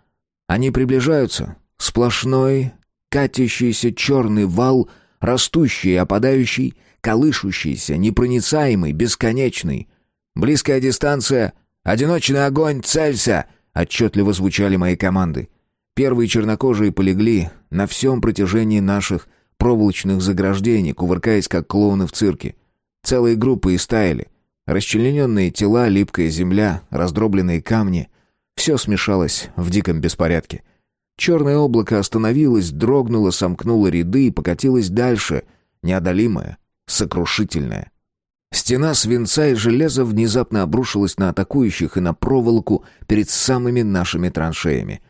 Они приближаются. Сплошной, катящийся черный вал, растущий и опадающий, колышущийся, непроницаемый, бесконечный. Близкая дистанция, одиночный огонь, целься! Отчетливо звучали мои команды. Первые чернокожие полегли на всем протяжении наших проволочных заграждений, кувыркаясь как клоуны в цирке. Целые группы истаяли. Расчлененные тела, липкая земля, раздробленные камни — все смешалось в диком беспорядке. Черное облако остановилось, дрогнуло, сомкнуло ряды и покатилось дальше, неодолимое, сокрушительное. Стена свинца и железа внезапно обрушилась на атакующих и на проволоку перед самыми нашими траншеями.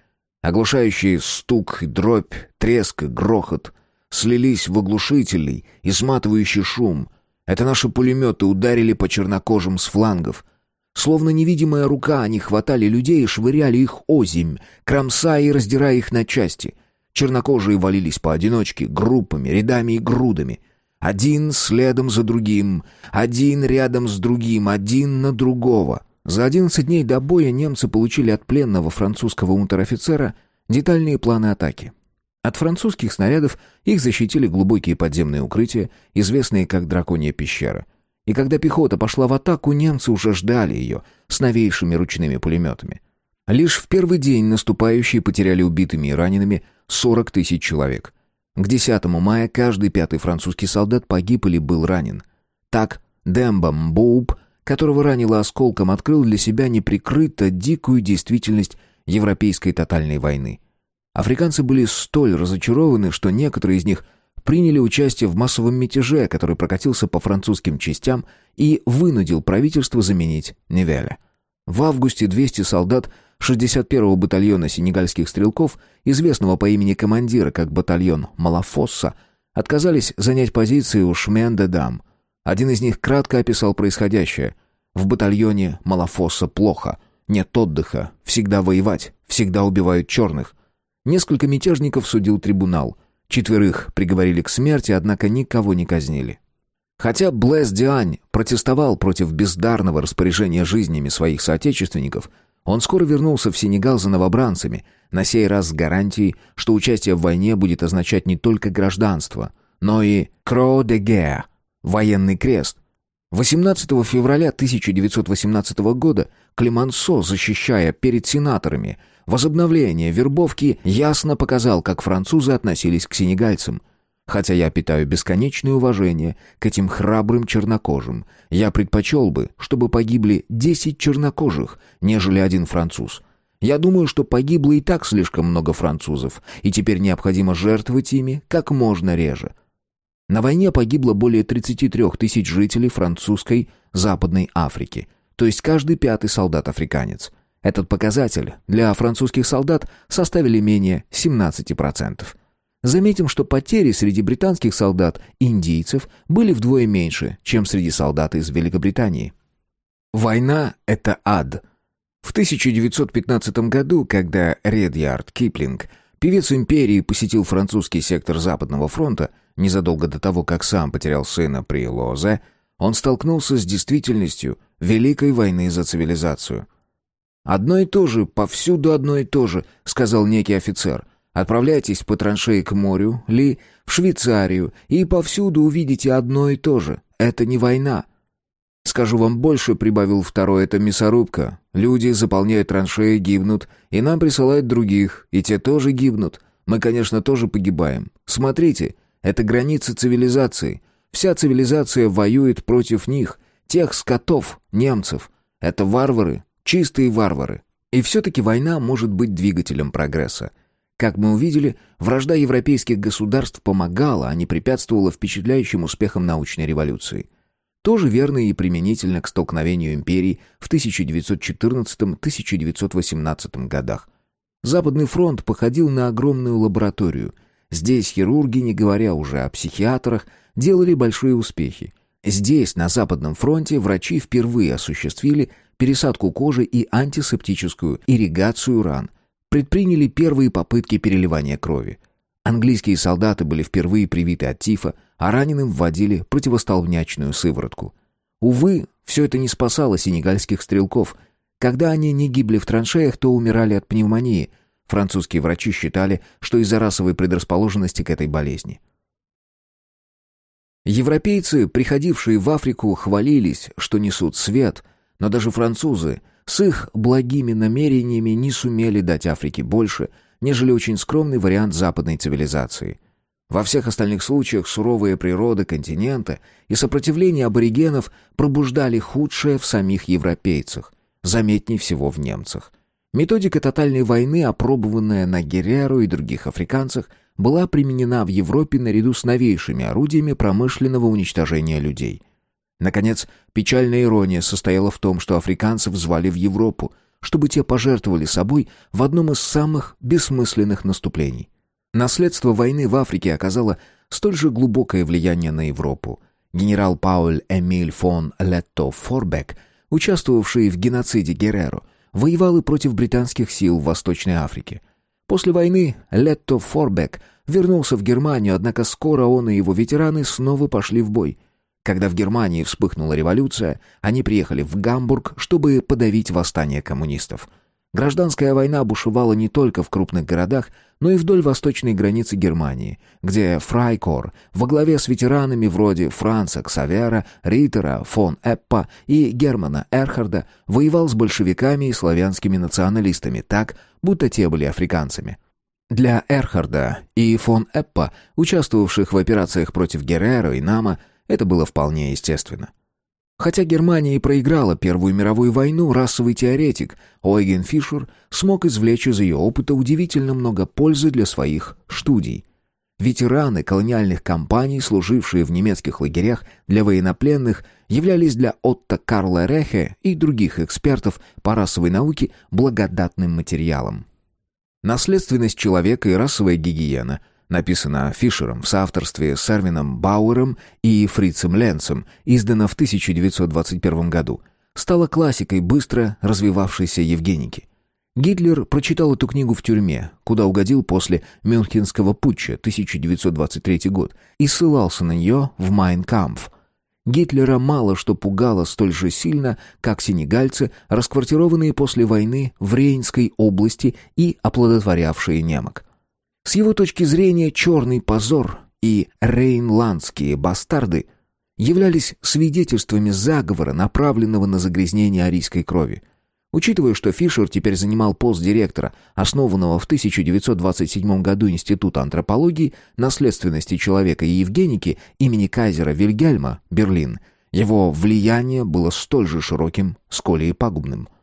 Оглушающий стук и дробь, треск и грохот слились в оглушительный, изматывающий шум — это наши пулеметы ударили по чернокожим с флангов. Словно невидимая рука, они хватали людей и швыряли их озимь, кромсая и раздирая их на части. Чернокожие валились поодиночке, группами, рядами и грудами. Один следом за другим, один рядом с другим, один на другого. За одиннадцать дней до боя немцы получили от пленного французского унтер-офицера детальные планы атаки. От французских снарядов их защитили глубокие подземные укрытия, известные как Драконья пещера. И когда пехота пошла в атаку, немцы уже ждали ее с новейшими ручными пулеметами. Лишь в первый день наступающие потеряли убитыми и ранеными 40 тысяч человек. К 10 мая каждый пятый французский солдат погиб или был ранен. Так Демба Мбоуб, которого ранило осколком, открыл для себя неприкрыто дикую действительность европейской тотальной войны – Африканцы были столь разочарованы, что некоторые из них приняли участие в массовом мятеже, который прокатился по французским частям и вынудил правительство заменить Невеля. В августе 200 солдат 61-го батальона сенегальских стрелков, известного по имени командира как батальон Малафосса, отказались занять позиции у Шмен-де-Дам. Один из них кратко описал происходящее. В батальоне Малафосса плохо, нет отдыха, всегда воевать, всегда убивают черных. Несколько мятежников судил трибунал. Четверых приговорили к смерти, однако никого не казнили. Хотя Блэс Диань протестовал против бездарного распоряжения жизнями своих соотечественников, он скоро вернулся в Сенегал за новобранцами, на сей раз с гарантией, что участие в войне будет означать не только гражданство, но и «Кро де Геа» — военный крест. 18 февраля 1918 года Климансо, защищая перед сенаторами Возобновление вербовки ясно показал, как французы относились к сенегальцам. Хотя я питаю бесконечное уважение к этим храбрым чернокожим, я предпочел бы, чтобы погибли десять чернокожих, нежели один француз. Я думаю, что погибло и так слишком много французов, и теперь необходимо жертвовать ими как можно реже. На войне погибло более 33 тысяч жителей французской Западной Африки, то есть каждый пятый солдат-африканец. Этот показатель для французских солдат составили менее 17%. Заметим, что потери среди британских солдат индийцев были вдвое меньше, чем среди солдат из Великобритании. Война — это ад. В 1915 году, когда Редьярд Киплинг, певец империи, посетил французский сектор Западного фронта, незадолго до того, как сам потерял сына при Лозе, он столкнулся с действительностью Великой войны за цивилизацию — «Одно и то же, повсюду одно и то же», — сказал некий офицер. «Отправляйтесь по траншеи к морю, Ли, в Швейцарию, и повсюду увидите одно и то же. Это не война». «Скажу вам больше», — прибавил второй, — «это мясорубка. Люди заполняют траншеи, гибнут, и нам присылают других, и те тоже гибнут. Мы, конечно, тоже погибаем. Смотрите, это граница цивилизации. Вся цивилизация воюет против них, тех скотов, немцев. Это варвары, Чистые варвары. И все-таки война может быть двигателем прогресса. Как мы увидели, вражда европейских государств помогала, а не препятствовала впечатляющим успехам научной революции. Тоже верно и применительно к столкновению империй в 1914-1918 годах. Западный фронт походил на огромную лабораторию. Здесь хирурги, не говоря уже о психиатрах, делали большие успехи. Здесь, на Западном фронте, врачи впервые осуществили пересадку кожи и антисептическую ирригацию ран, предприняли первые попытки переливания крови. Английские солдаты были впервые привиты от тифа, а раненым вводили противостолбнячную сыворотку. Увы, все это не спасало сенегальских стрелков. Когда они не гибли в траншеях, то умирали от пневмонии. Французские врачи считали, что из-за расовой предрасположенности к этой болезни. Европейцы, приходившие в Африку, хвалились, что несут свет, но даже французы с их благими намерениями не сумели дать Африке больше, нежели очень скромный вариант западной цивилизации. Во всех остальных случаях суровая природа континента и сопротивление аборигенов пробуждали худшее в самих европейцах, заметнее всего в немцах. Методика тотальной войны, опробованная на Герреро и других африканцах, была применена в Европе наряду с новейшими орудиями промышленного уничтожения людей. Наконец, печальная ирония состояла в том, что африканцев звали в Европу, чтобы те пожертвовали собой в одном из самых бессмысленных наступлений. Наследство войны в Африке оказало столь же глубокое влияние на Европу. Генерал Пауль Эмиль фон Летто Форбек, участвовавший в геноциде Герреро, воевал и против британских сил в Восточной Африке. После войны Летто Форбек вернулся в Германию, однако скоро он и его ветераны снова пошли в бой. Когда в Германии вспыхнула революция, они приехали в Гамбург, чтобы подавить восстание коммунистов. Гражданская война бушевала не только в крупных городах, но и вдоль восточной границы Германии, где Фрайкор во главе с ветеранами вроде Франца Ксавера, Риттера, фон Эппа и Германа Эрхарда воевал с большевиками и славянскими националистами так, будто те были африканцами. Для Эрхарда и фон Эппа, участвовавших в операциях против Геррера и Нама, это было вполне естественно. Хотя Германия и проиграла Первую мировую войну, расовый теоретик Ойген Фишер смог извлечь из ее опыта удивительно много пользы для своих студий. Ветераны колониальных кампаний, служившие в немецких лагерях для военнопленных, являлись для Отто Карла Рехе и других экспертов по расовой науке благодатным материалом. Наследственность человека и расовая гигиена – написана Фишером в соавторстве с Эрвином Бауэром и Фрицем Ленцем, издана в 1921 году, стала классикой быстро развивавшейся Евгеники. Гитлер прочитал эту книгу в тюрьме, куда угодил после Мюнхенского путча 1923 год, и ссылался на нее в «Майн Кампф». Гитлера мало что пугало столь же сильно, как сенегальцы, расквартированные после войны в Рейнской области и оплодотворявшие немок. С его точки зрения черный позор и рейнландские бастарды являлись свидетельствами заговора, направленного на загрязнение арийской крови. Учитывая, что Фишер теперь занимал пост директора, основанного в 1927 году Института антропологии, наследственности человека и Евгеники имени кайзера Вильгельма, Берлин, его влияние было столь же широким, сколь и пагубным –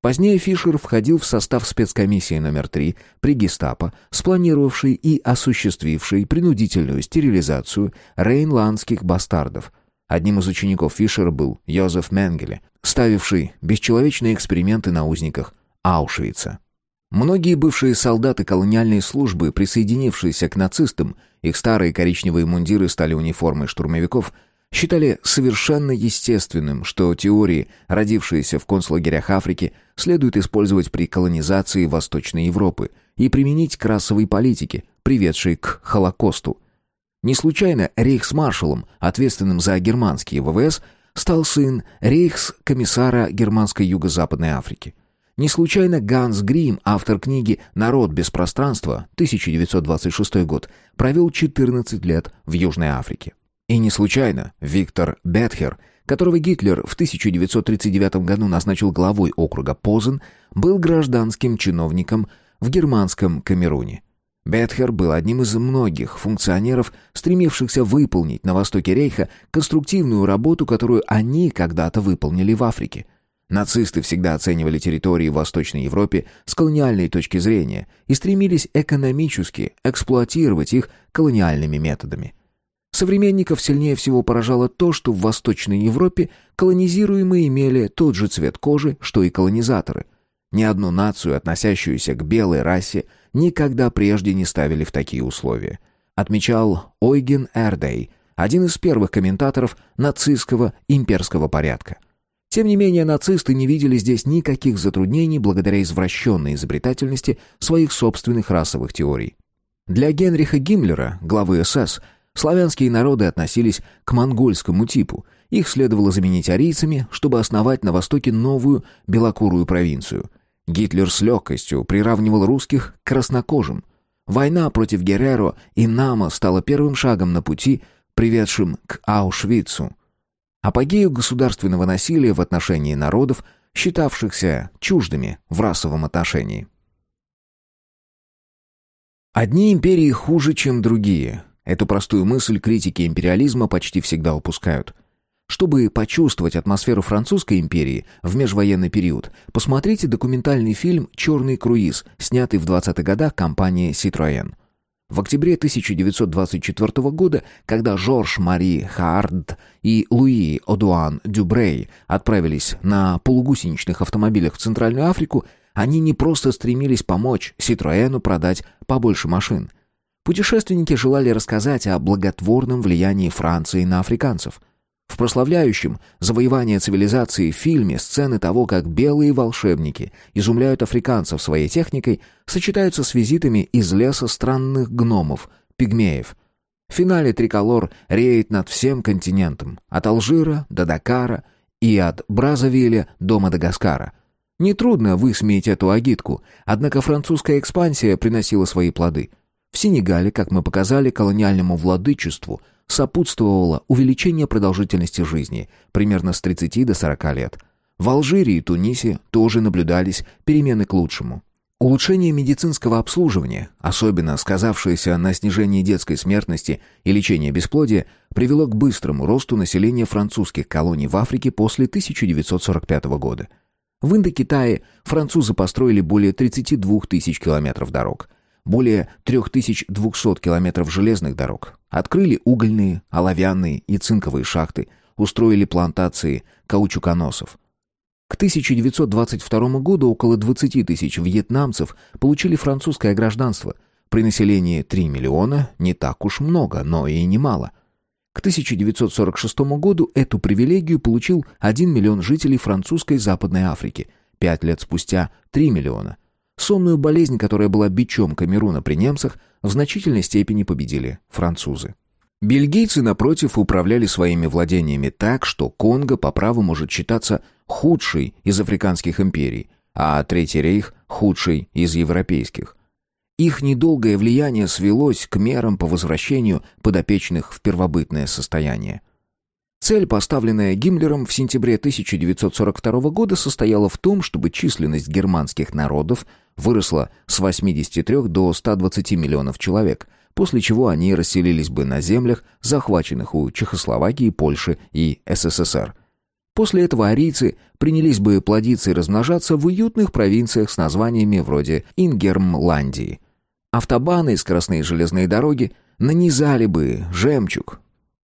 Позднее Фишер входил в состав спецкомиссии номер 3 при гестапо, спланировавшей и осуществившей принудительную стерилизацию рейнландских бастардов. Одним из учеников Фишера был Йозеф Менгеле, ставивший бесчеловечные эксперименты на узниках Аушвица. Многие бывшие солдаты колониальной службы, присоединившиеся к нацистам, их старые коричневые мундиры стали униформой штурмовиков – считали совершенно естественным, что теории, родившиеся в концлагерях Африки, следует использовать при колонизации Восточной Европы и применить к расовой политике, приведшей к Холокосту. Не случайно рейхсмаршалом, ответственным за германские ВВС, стал сын рейхскомиссара Германской Юго-Западной Африки. Не случайно Ганс Грим, автор книги «Народ без пространства» 1926 год, провел 14 лет в Южной Африке. И не случайно Виктор Бетхер, которого Гитлер в 1939 году назначил главой округа Позен, был гражданским чиновником в германском Камеруне. Бетхер был одним из многих функционеров, стремившихся выполнить на востоке Рейха конструктивную работу, которую они когда-то выполнили в Африке. Нацисты всегда оценивали территории в Восточной Европе с колониальной точки зрения и стремились экономически эксплуатировать их колониальными методами. Современников сильнее всего поражало то, что в Восточной Европе колонизируемые имели тот же цвет кожи, что и колонизаторы. Ни одну нацию, относящуюся к белой расе, никогда прежде не ставили в такие условия. отмечал Ойген Эрдей, один из первых комментаторов нацистского имперского порядка. Тем не менее, нацисты не видели здесь никаких затруднений благодаря извращенной изобретательности своих собственных расовых теорий. Для Генриха Гиммлера, главы СС, славянские народы относились к монгольскому типу. Их следовало заменить арийцами, чтобы основать на востоке новую белокурую провинцию. Гитлер с легкостью приравнивал русских к краснокожим. Война против Герреро и Нама стала первым шагом на пути, приведшим к Аушвицу. Апогею государственного насилия в отношении народов, считавшихся чуждыми в расовом отношении. Одни империи хуже, чем другие. Эту простую мысль критики империализма почти всегда упускают. Чтобы почувствовать атмосферу французской империи в межвоенный период, посмотрите документальный фильм «Черный круиз», снятый в 20-х годах компанией «Ситроен». В октябре 1924 года, когда Жорж Мари Хард и Луи Одуан Дюбрей отправились на полугусеничных автомобилях в Центральную Африку, они не просто стремились помочь Ситроэну продать побольше машин. Путешественники желали рассказать о благотворном влиянии Франции на африканцев. В прославляющем завоевание цивилизации фильме сцены того, как белые волшебники изумляют африканцев своей техникой, сочетаются с визитами из леса странных гномов, пигмеев. В финале триколор реет над всем континентом, от Алжира до Дакара и от Бразовиля до Мадагаскара. Нетрудно высмеять эту агитку, однако французская экспансия приносила свои плоды. В Сенегале, как мы показали, колониальному владычеству сопутствовало увеличение продолжительности жизни, примерно с 30 до 40 лет. В Алжире и Тунисе тоже наблюдались перемены к лучшему. Улучшение медицинского обслуживания, особенно сказавшееся на снижении детской смертности и лечении бесплодия, привело к быстрому росту населения французских колоний в Африке после 1945 года. В Индокитае французы построили более 32 тысяч километров дорог, более 3200 километров железных дорог, открыли угольные, оловянные и цинковые шахты, устроили плантации каучуконосов. К 1922 году около 20 тысяч вьетнамцев получили французское гражданство. При населении 3 миллиона не так уж много, но и немало. К 1946 году эту привилегию получил 1 миллион жителей французской Западной Африки, пять лет спустя 3 миллиона. Сонную болезнь, которая была бичом Камеруна при немцах, в значительной степени победили французы. Бельгийцы, напротив, управляли своими владениями так, что Конго по праву может считаться худшей из африканских империй, а Третий рейх – худшей из европейских. Их недолгое влияние свелось к мерам по возвращению подопечных в первобытное состояние. Цель, поставленная Гиммлером в сентябре 1942 года, состояла в том, чтобы численность германских народов выросла с 83 до 120 миллионов человек, после чего они расселились бы на землях, захваченных у Чехословакии, Польши и СССР. После этого арийцы принялись бы плодиться и размножаться в уютных провинциях с названиями вроде Ингермландии – Автобаны и скоростные железные дороги нанизали бы жемчуг.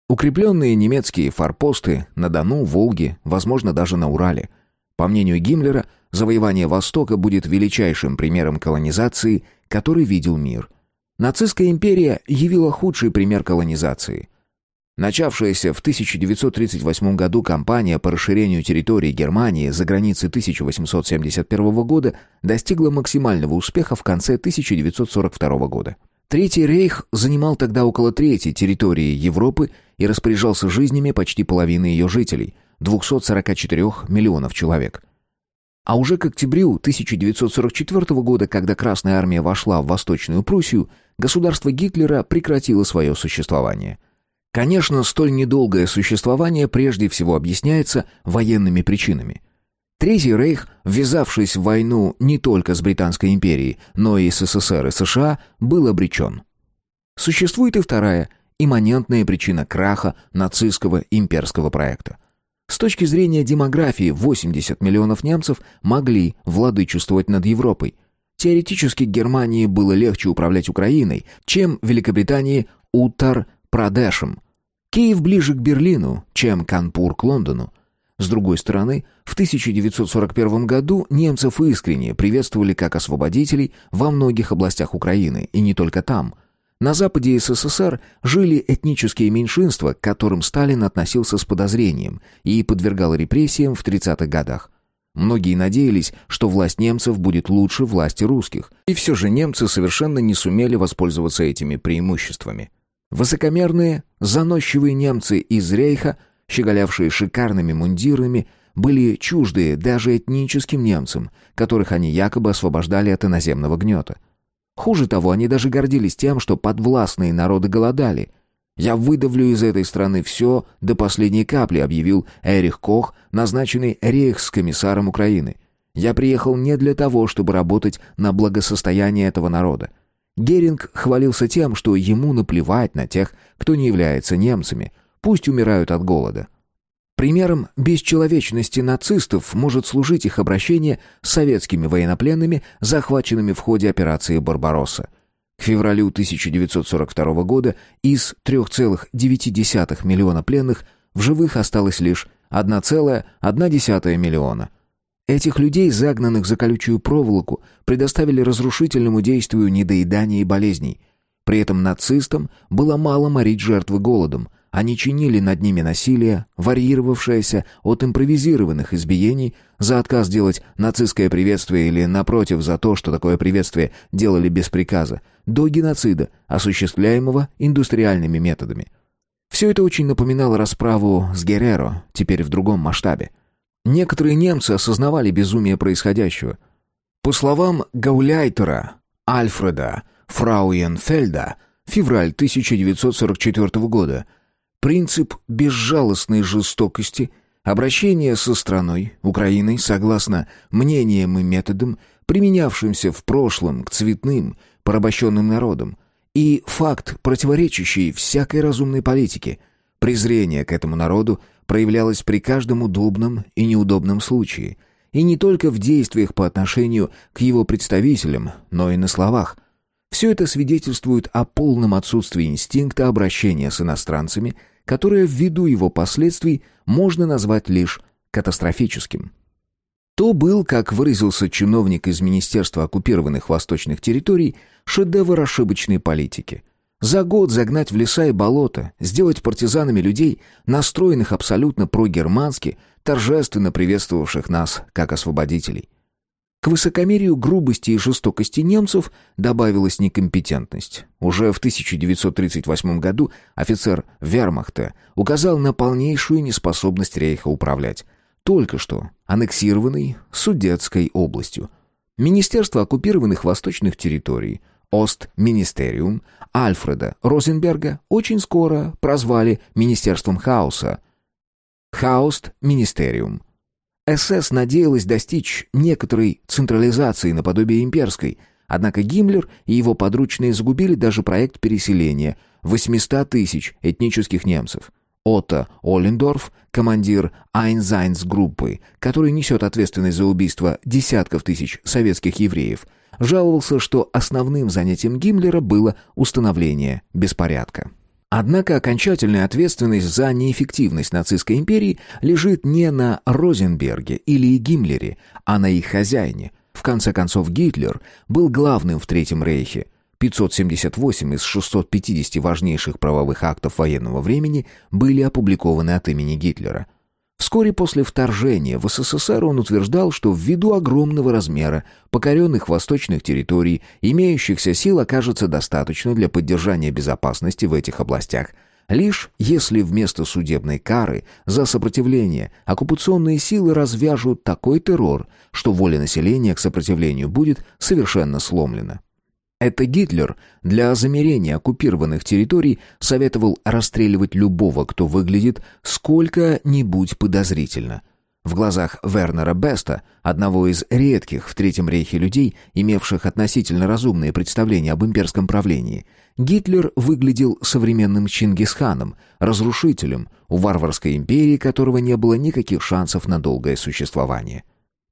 Укрепленные немецкие форпосты на Дону, Волге, возможно, даже на Урале. По мнению Гиммлера, завоевание Востока будет величайшим примером колонизации, который видел мир. Нацистская империя явила худший пример колонизации. Начавшаяся в 1938 году кампания по расширению территории Германии за границы 1871 года достигла максимального успеха в конце 1942 года. Третий рейх занимал тогда около трети территории Европы и распоряжался жизнями почти половины ее жителей – 244 миллионов человек. А уже к октябрю 1944 года, когда Красная армия вошла в Восточную Пруссию, государство Гитлера прекратило свое существование – Конечно, столь недолгое существование прежде всего объясняется военными причинами. Третий рейх, ввязавшись в войну не только с Британской империей, но и с СССР и США, был обречен. Существует и вторая, имманентная причина краха нацистского имперского проекта. С точки зрения демографии 80 миллионов немцев могли владычествовать над Европой. Теоретически Германии было легче управлять Украиной, чем Великобритании Утар-Прадешем, Киев ближе к Берлину, чем Канпур к Лондону. С другой стороны, в 1941 году немцев искренне приветствовали как освободителей во многих областях Украины, и не только там. На западе СССР жили этнические меньшинства, к которым Сталин относился с подозрением и подвергал репрессиям в 30-х годах. Многие надеялись, что власть немцев будет лучше власти русских, и все же немцы совершенно не сумели воспользоваться этими преимуществами. Высокомерные, заносчивые немцы из Рейха, щеголявшие шикарными мундирами, были чуждые даже этническим немцам, которых они якобы освобождали от иноземного гнета. Хуже того, они даже гордились тем, что подвластные народы голодали. «Я выдавлю из этой страны все до последней капли», объявил Эрих Кох, назначенный рейхскомиссаром Украины. «Я приехал не для того, чтобы работать на благосостояние этого народа. Геринг хвалился тем, что ему наплевать на тех, кто не является немцами. Пусть умирают от голода. Примером бесчеловечности нацистов может служить их обращение с советскими военнопленными, захваченными в ходе операции «Барбаросса». К февралю 1942 года из 3,9 миллиона пленных в живых осталось лишь 1,1 миллиона. Этих людей, загнанных за колючую проволоку, предоставили разрушительному действию недоедания и болезней. При этом нацистам было мало морить жертвы голодом – они чинили над ними насилие, варьировавшееся от импровизированных избиений за отказ делать нацистское приветствие или, напротив, за то, что такое приветствие делали без приказа, до геноцида, осуществляемого индустриальными методами. Все это очень напоминало расправу с Герреро, теперь в другом масштабе. Некоторые немцы осознавали безумие происходящего. По словам Гауляйтера, Альфреда Фрауенфельда, февраль 1944 года – Принцип безжалостной жестокости, обращение со страной, Украиной, согласно мнениям и методам, применявшимся в прошлом к цветным, порабощенным народам, и факт, противоречащий всякой разумной политике, презрение к этому народу проявлялось при каждом удобном и неудобном случае, и не только в действиях по отношению к его представителям, но и на словах. Все это свидетельствует о полном отсутствии инстинкта обращения с иностранцами – которое ввиду его последствий можно назвать лишь катастрофическим. То был, как выразился чиновник из Министерства оккупированных восточных территорий, шедевр ошибочной политики. За год загнать в леса и болота, сделать партизанами людей, настроенных абсолютно прогермански, торжественно приветствовавших нас как освободителей. К высокомерию, грубости и жестокости немцев добавилась некомпетентность. Уже в 1938 году офицер вермахта указал на полнейшую неспособность рейха управлять. Только что аннексированной Судетской областью. Министерство оккупированных восточных территорий Ост-Министериум Альфреда Розенберга очень скоро прозвали Министерством хаоса. Хауст-Министериум СС надеялась достичь некоторой централизации наподобие имперской, однако Гиммлер и его подручные загубили даже проект переселения 800 тысяч этнических немцев. Отто Оллендорф, командир Айнзайнс-группы, который несет ответственность за убийство десятков тысяч советских евреев, жаловался, что основным занятием Гиммлера было установление беспорядка. Однако окончательная ответственность за неэффективность нацистской империи лежит не на Розенберге или Гиммлере, а на их хозяине. В конце концов, Гитлер был главным в Третьем Рейхе. 578 из 650 важнейших правовых актов военного времени были опубликованы от имени Гитлера. Вскоре после вторжения в СССР он утверждал, что ввиду огромного размера покоренных восточных территорий имеющихся сил окажется достаточно для поддержания безопасности в этих областях, лишь если вместо судебной кары за сопротивление оккупационные силы развяжут такой террор, что воля населения к сопротивлению будет совершенно сломлена. Это Гитлер для замерения оккупированных территорий советовал расстреливать любого, кто выглядит сколько-нибудь подозрительно. В глазах Вернера Беста, одного из редких в Третьем рейхе людей, имевших относительно разумные представления об имперском правлении, Гитлер выглядел современным Чингисханом, разрушителем, у варварской империи которого не было никаких шансов на долгое существование.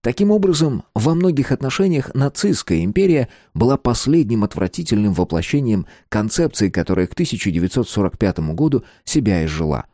Таким образом, во многих отношениях нацистская империя была последним отвратительным воплощением концепции, которая к 1945 году себя изжила.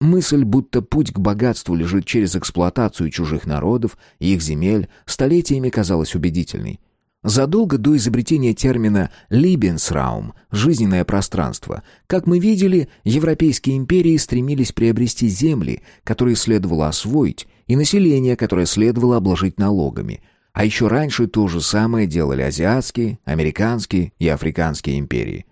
Мысль, будто путь к богатству лежит через эксплуатацию чужих народов и их земель, столетиями казалась убедительной. Задолго до изобретения термина «Lebensraum» — «жизненное пространство», как мы видели, европейские империи стремились приобрести земли, которые следовало освоить, и население, которое следовало обложить налогами. А еще раньше то же самое делали азиатские, американские и африканские империи.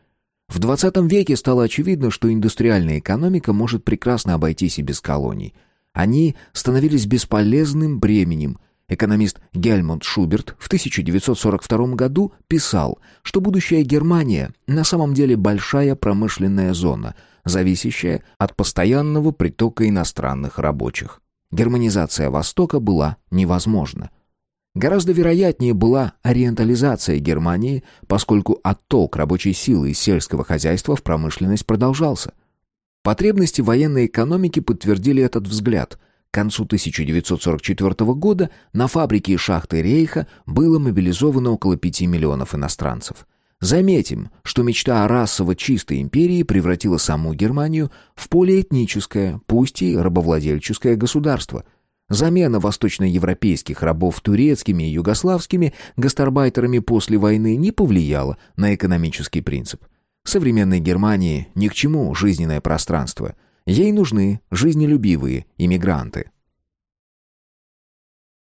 В 20 веке стало очевидно, что индустриальная экономика может прекрасно обойтись и без колоний. Они становились бесполезным бременем – Экономист Гельмунд Шуберт в 1942 году писал, что будущая Германия на самом деле большая промышленная зона, зависящая от постоянного притока иностранных рабочих. Германизация Востока была невозможна. Гораздо вероятнее была ориентализация Германии, поскольку отток рабочей силы из сельского хозяйства в промышленность продолжался. Потребности военной экономики подтвердили этот взгляд – к концу 1944 года на фабрике и шахты Рейха было мобилизовано около 5 миллионов иностранцев. Заметим, что мечта о расово чистой империи превратила саму Германию в полиэтническое, пусть и рабовладельческое государство. Замена восточноевропейских рабов турецкими и югославскими гастарбайтерами после войны не повлияла на экономический принцип. Современной Германии ни к чему жизненное пространство – Ей нужны жизнелюбивые иммигранты.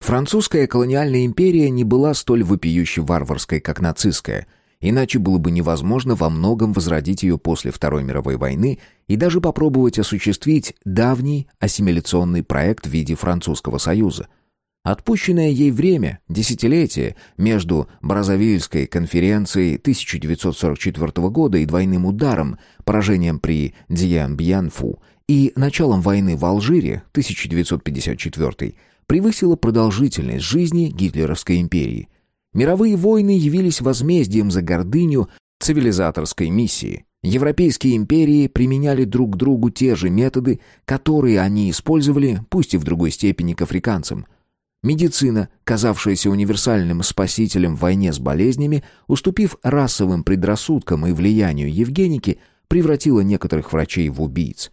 Французская колониальная империя не была столь вопиюще варварской, как нацистская, иначе было бы невозможно во многом возродить ее после Второй мировой войны и даже попробовать осуществить давний ассимиляционный проект в виде Французского Союза – Отпущенное ей время, десятилетие, между Бразовильской конференцией 1944 года и двойным ударом, поражением при Диан-Бьянфу и началом войны в Алжире 1954 превысило продолжительность жизни гитлеровской империи. Мировые войны явились возмездием за гордыню цивилизаторской миссии. Европейские империи применяли друг другу те же методы, которые они использовали, пусть и в другой степени к африканцам – Медицина, казавшаяся универсальным спасителем в войне с болезнями, уступив расовым предрассудкам и влиянию Евгеники, превратила некоторых врачей в убийц.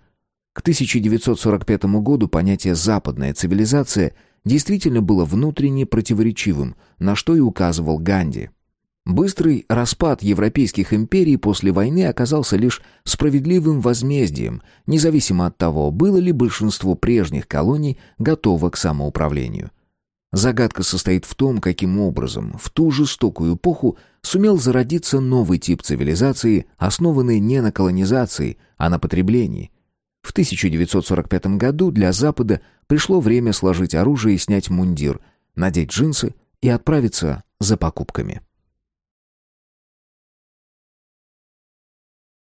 К 1945 году понятие «западная цивилизация» действительно было внутренне противоречивым, на что и указывал Ганди. Быстрый распад европейских империй после войны оказался лишь справедливым возмездием, независимо от того, было ли большинство прежних колоний готово к самоуправлению. Загадка состоит в том, каким образом в ту жестокую эпоху сумел зародиться новый тип цивилизации, основанный не на колонизации, а на потреблении. В 1945 году для Запада пришло время сложить оружие и снять мундир, надеть джинсы и отправиться за покупками.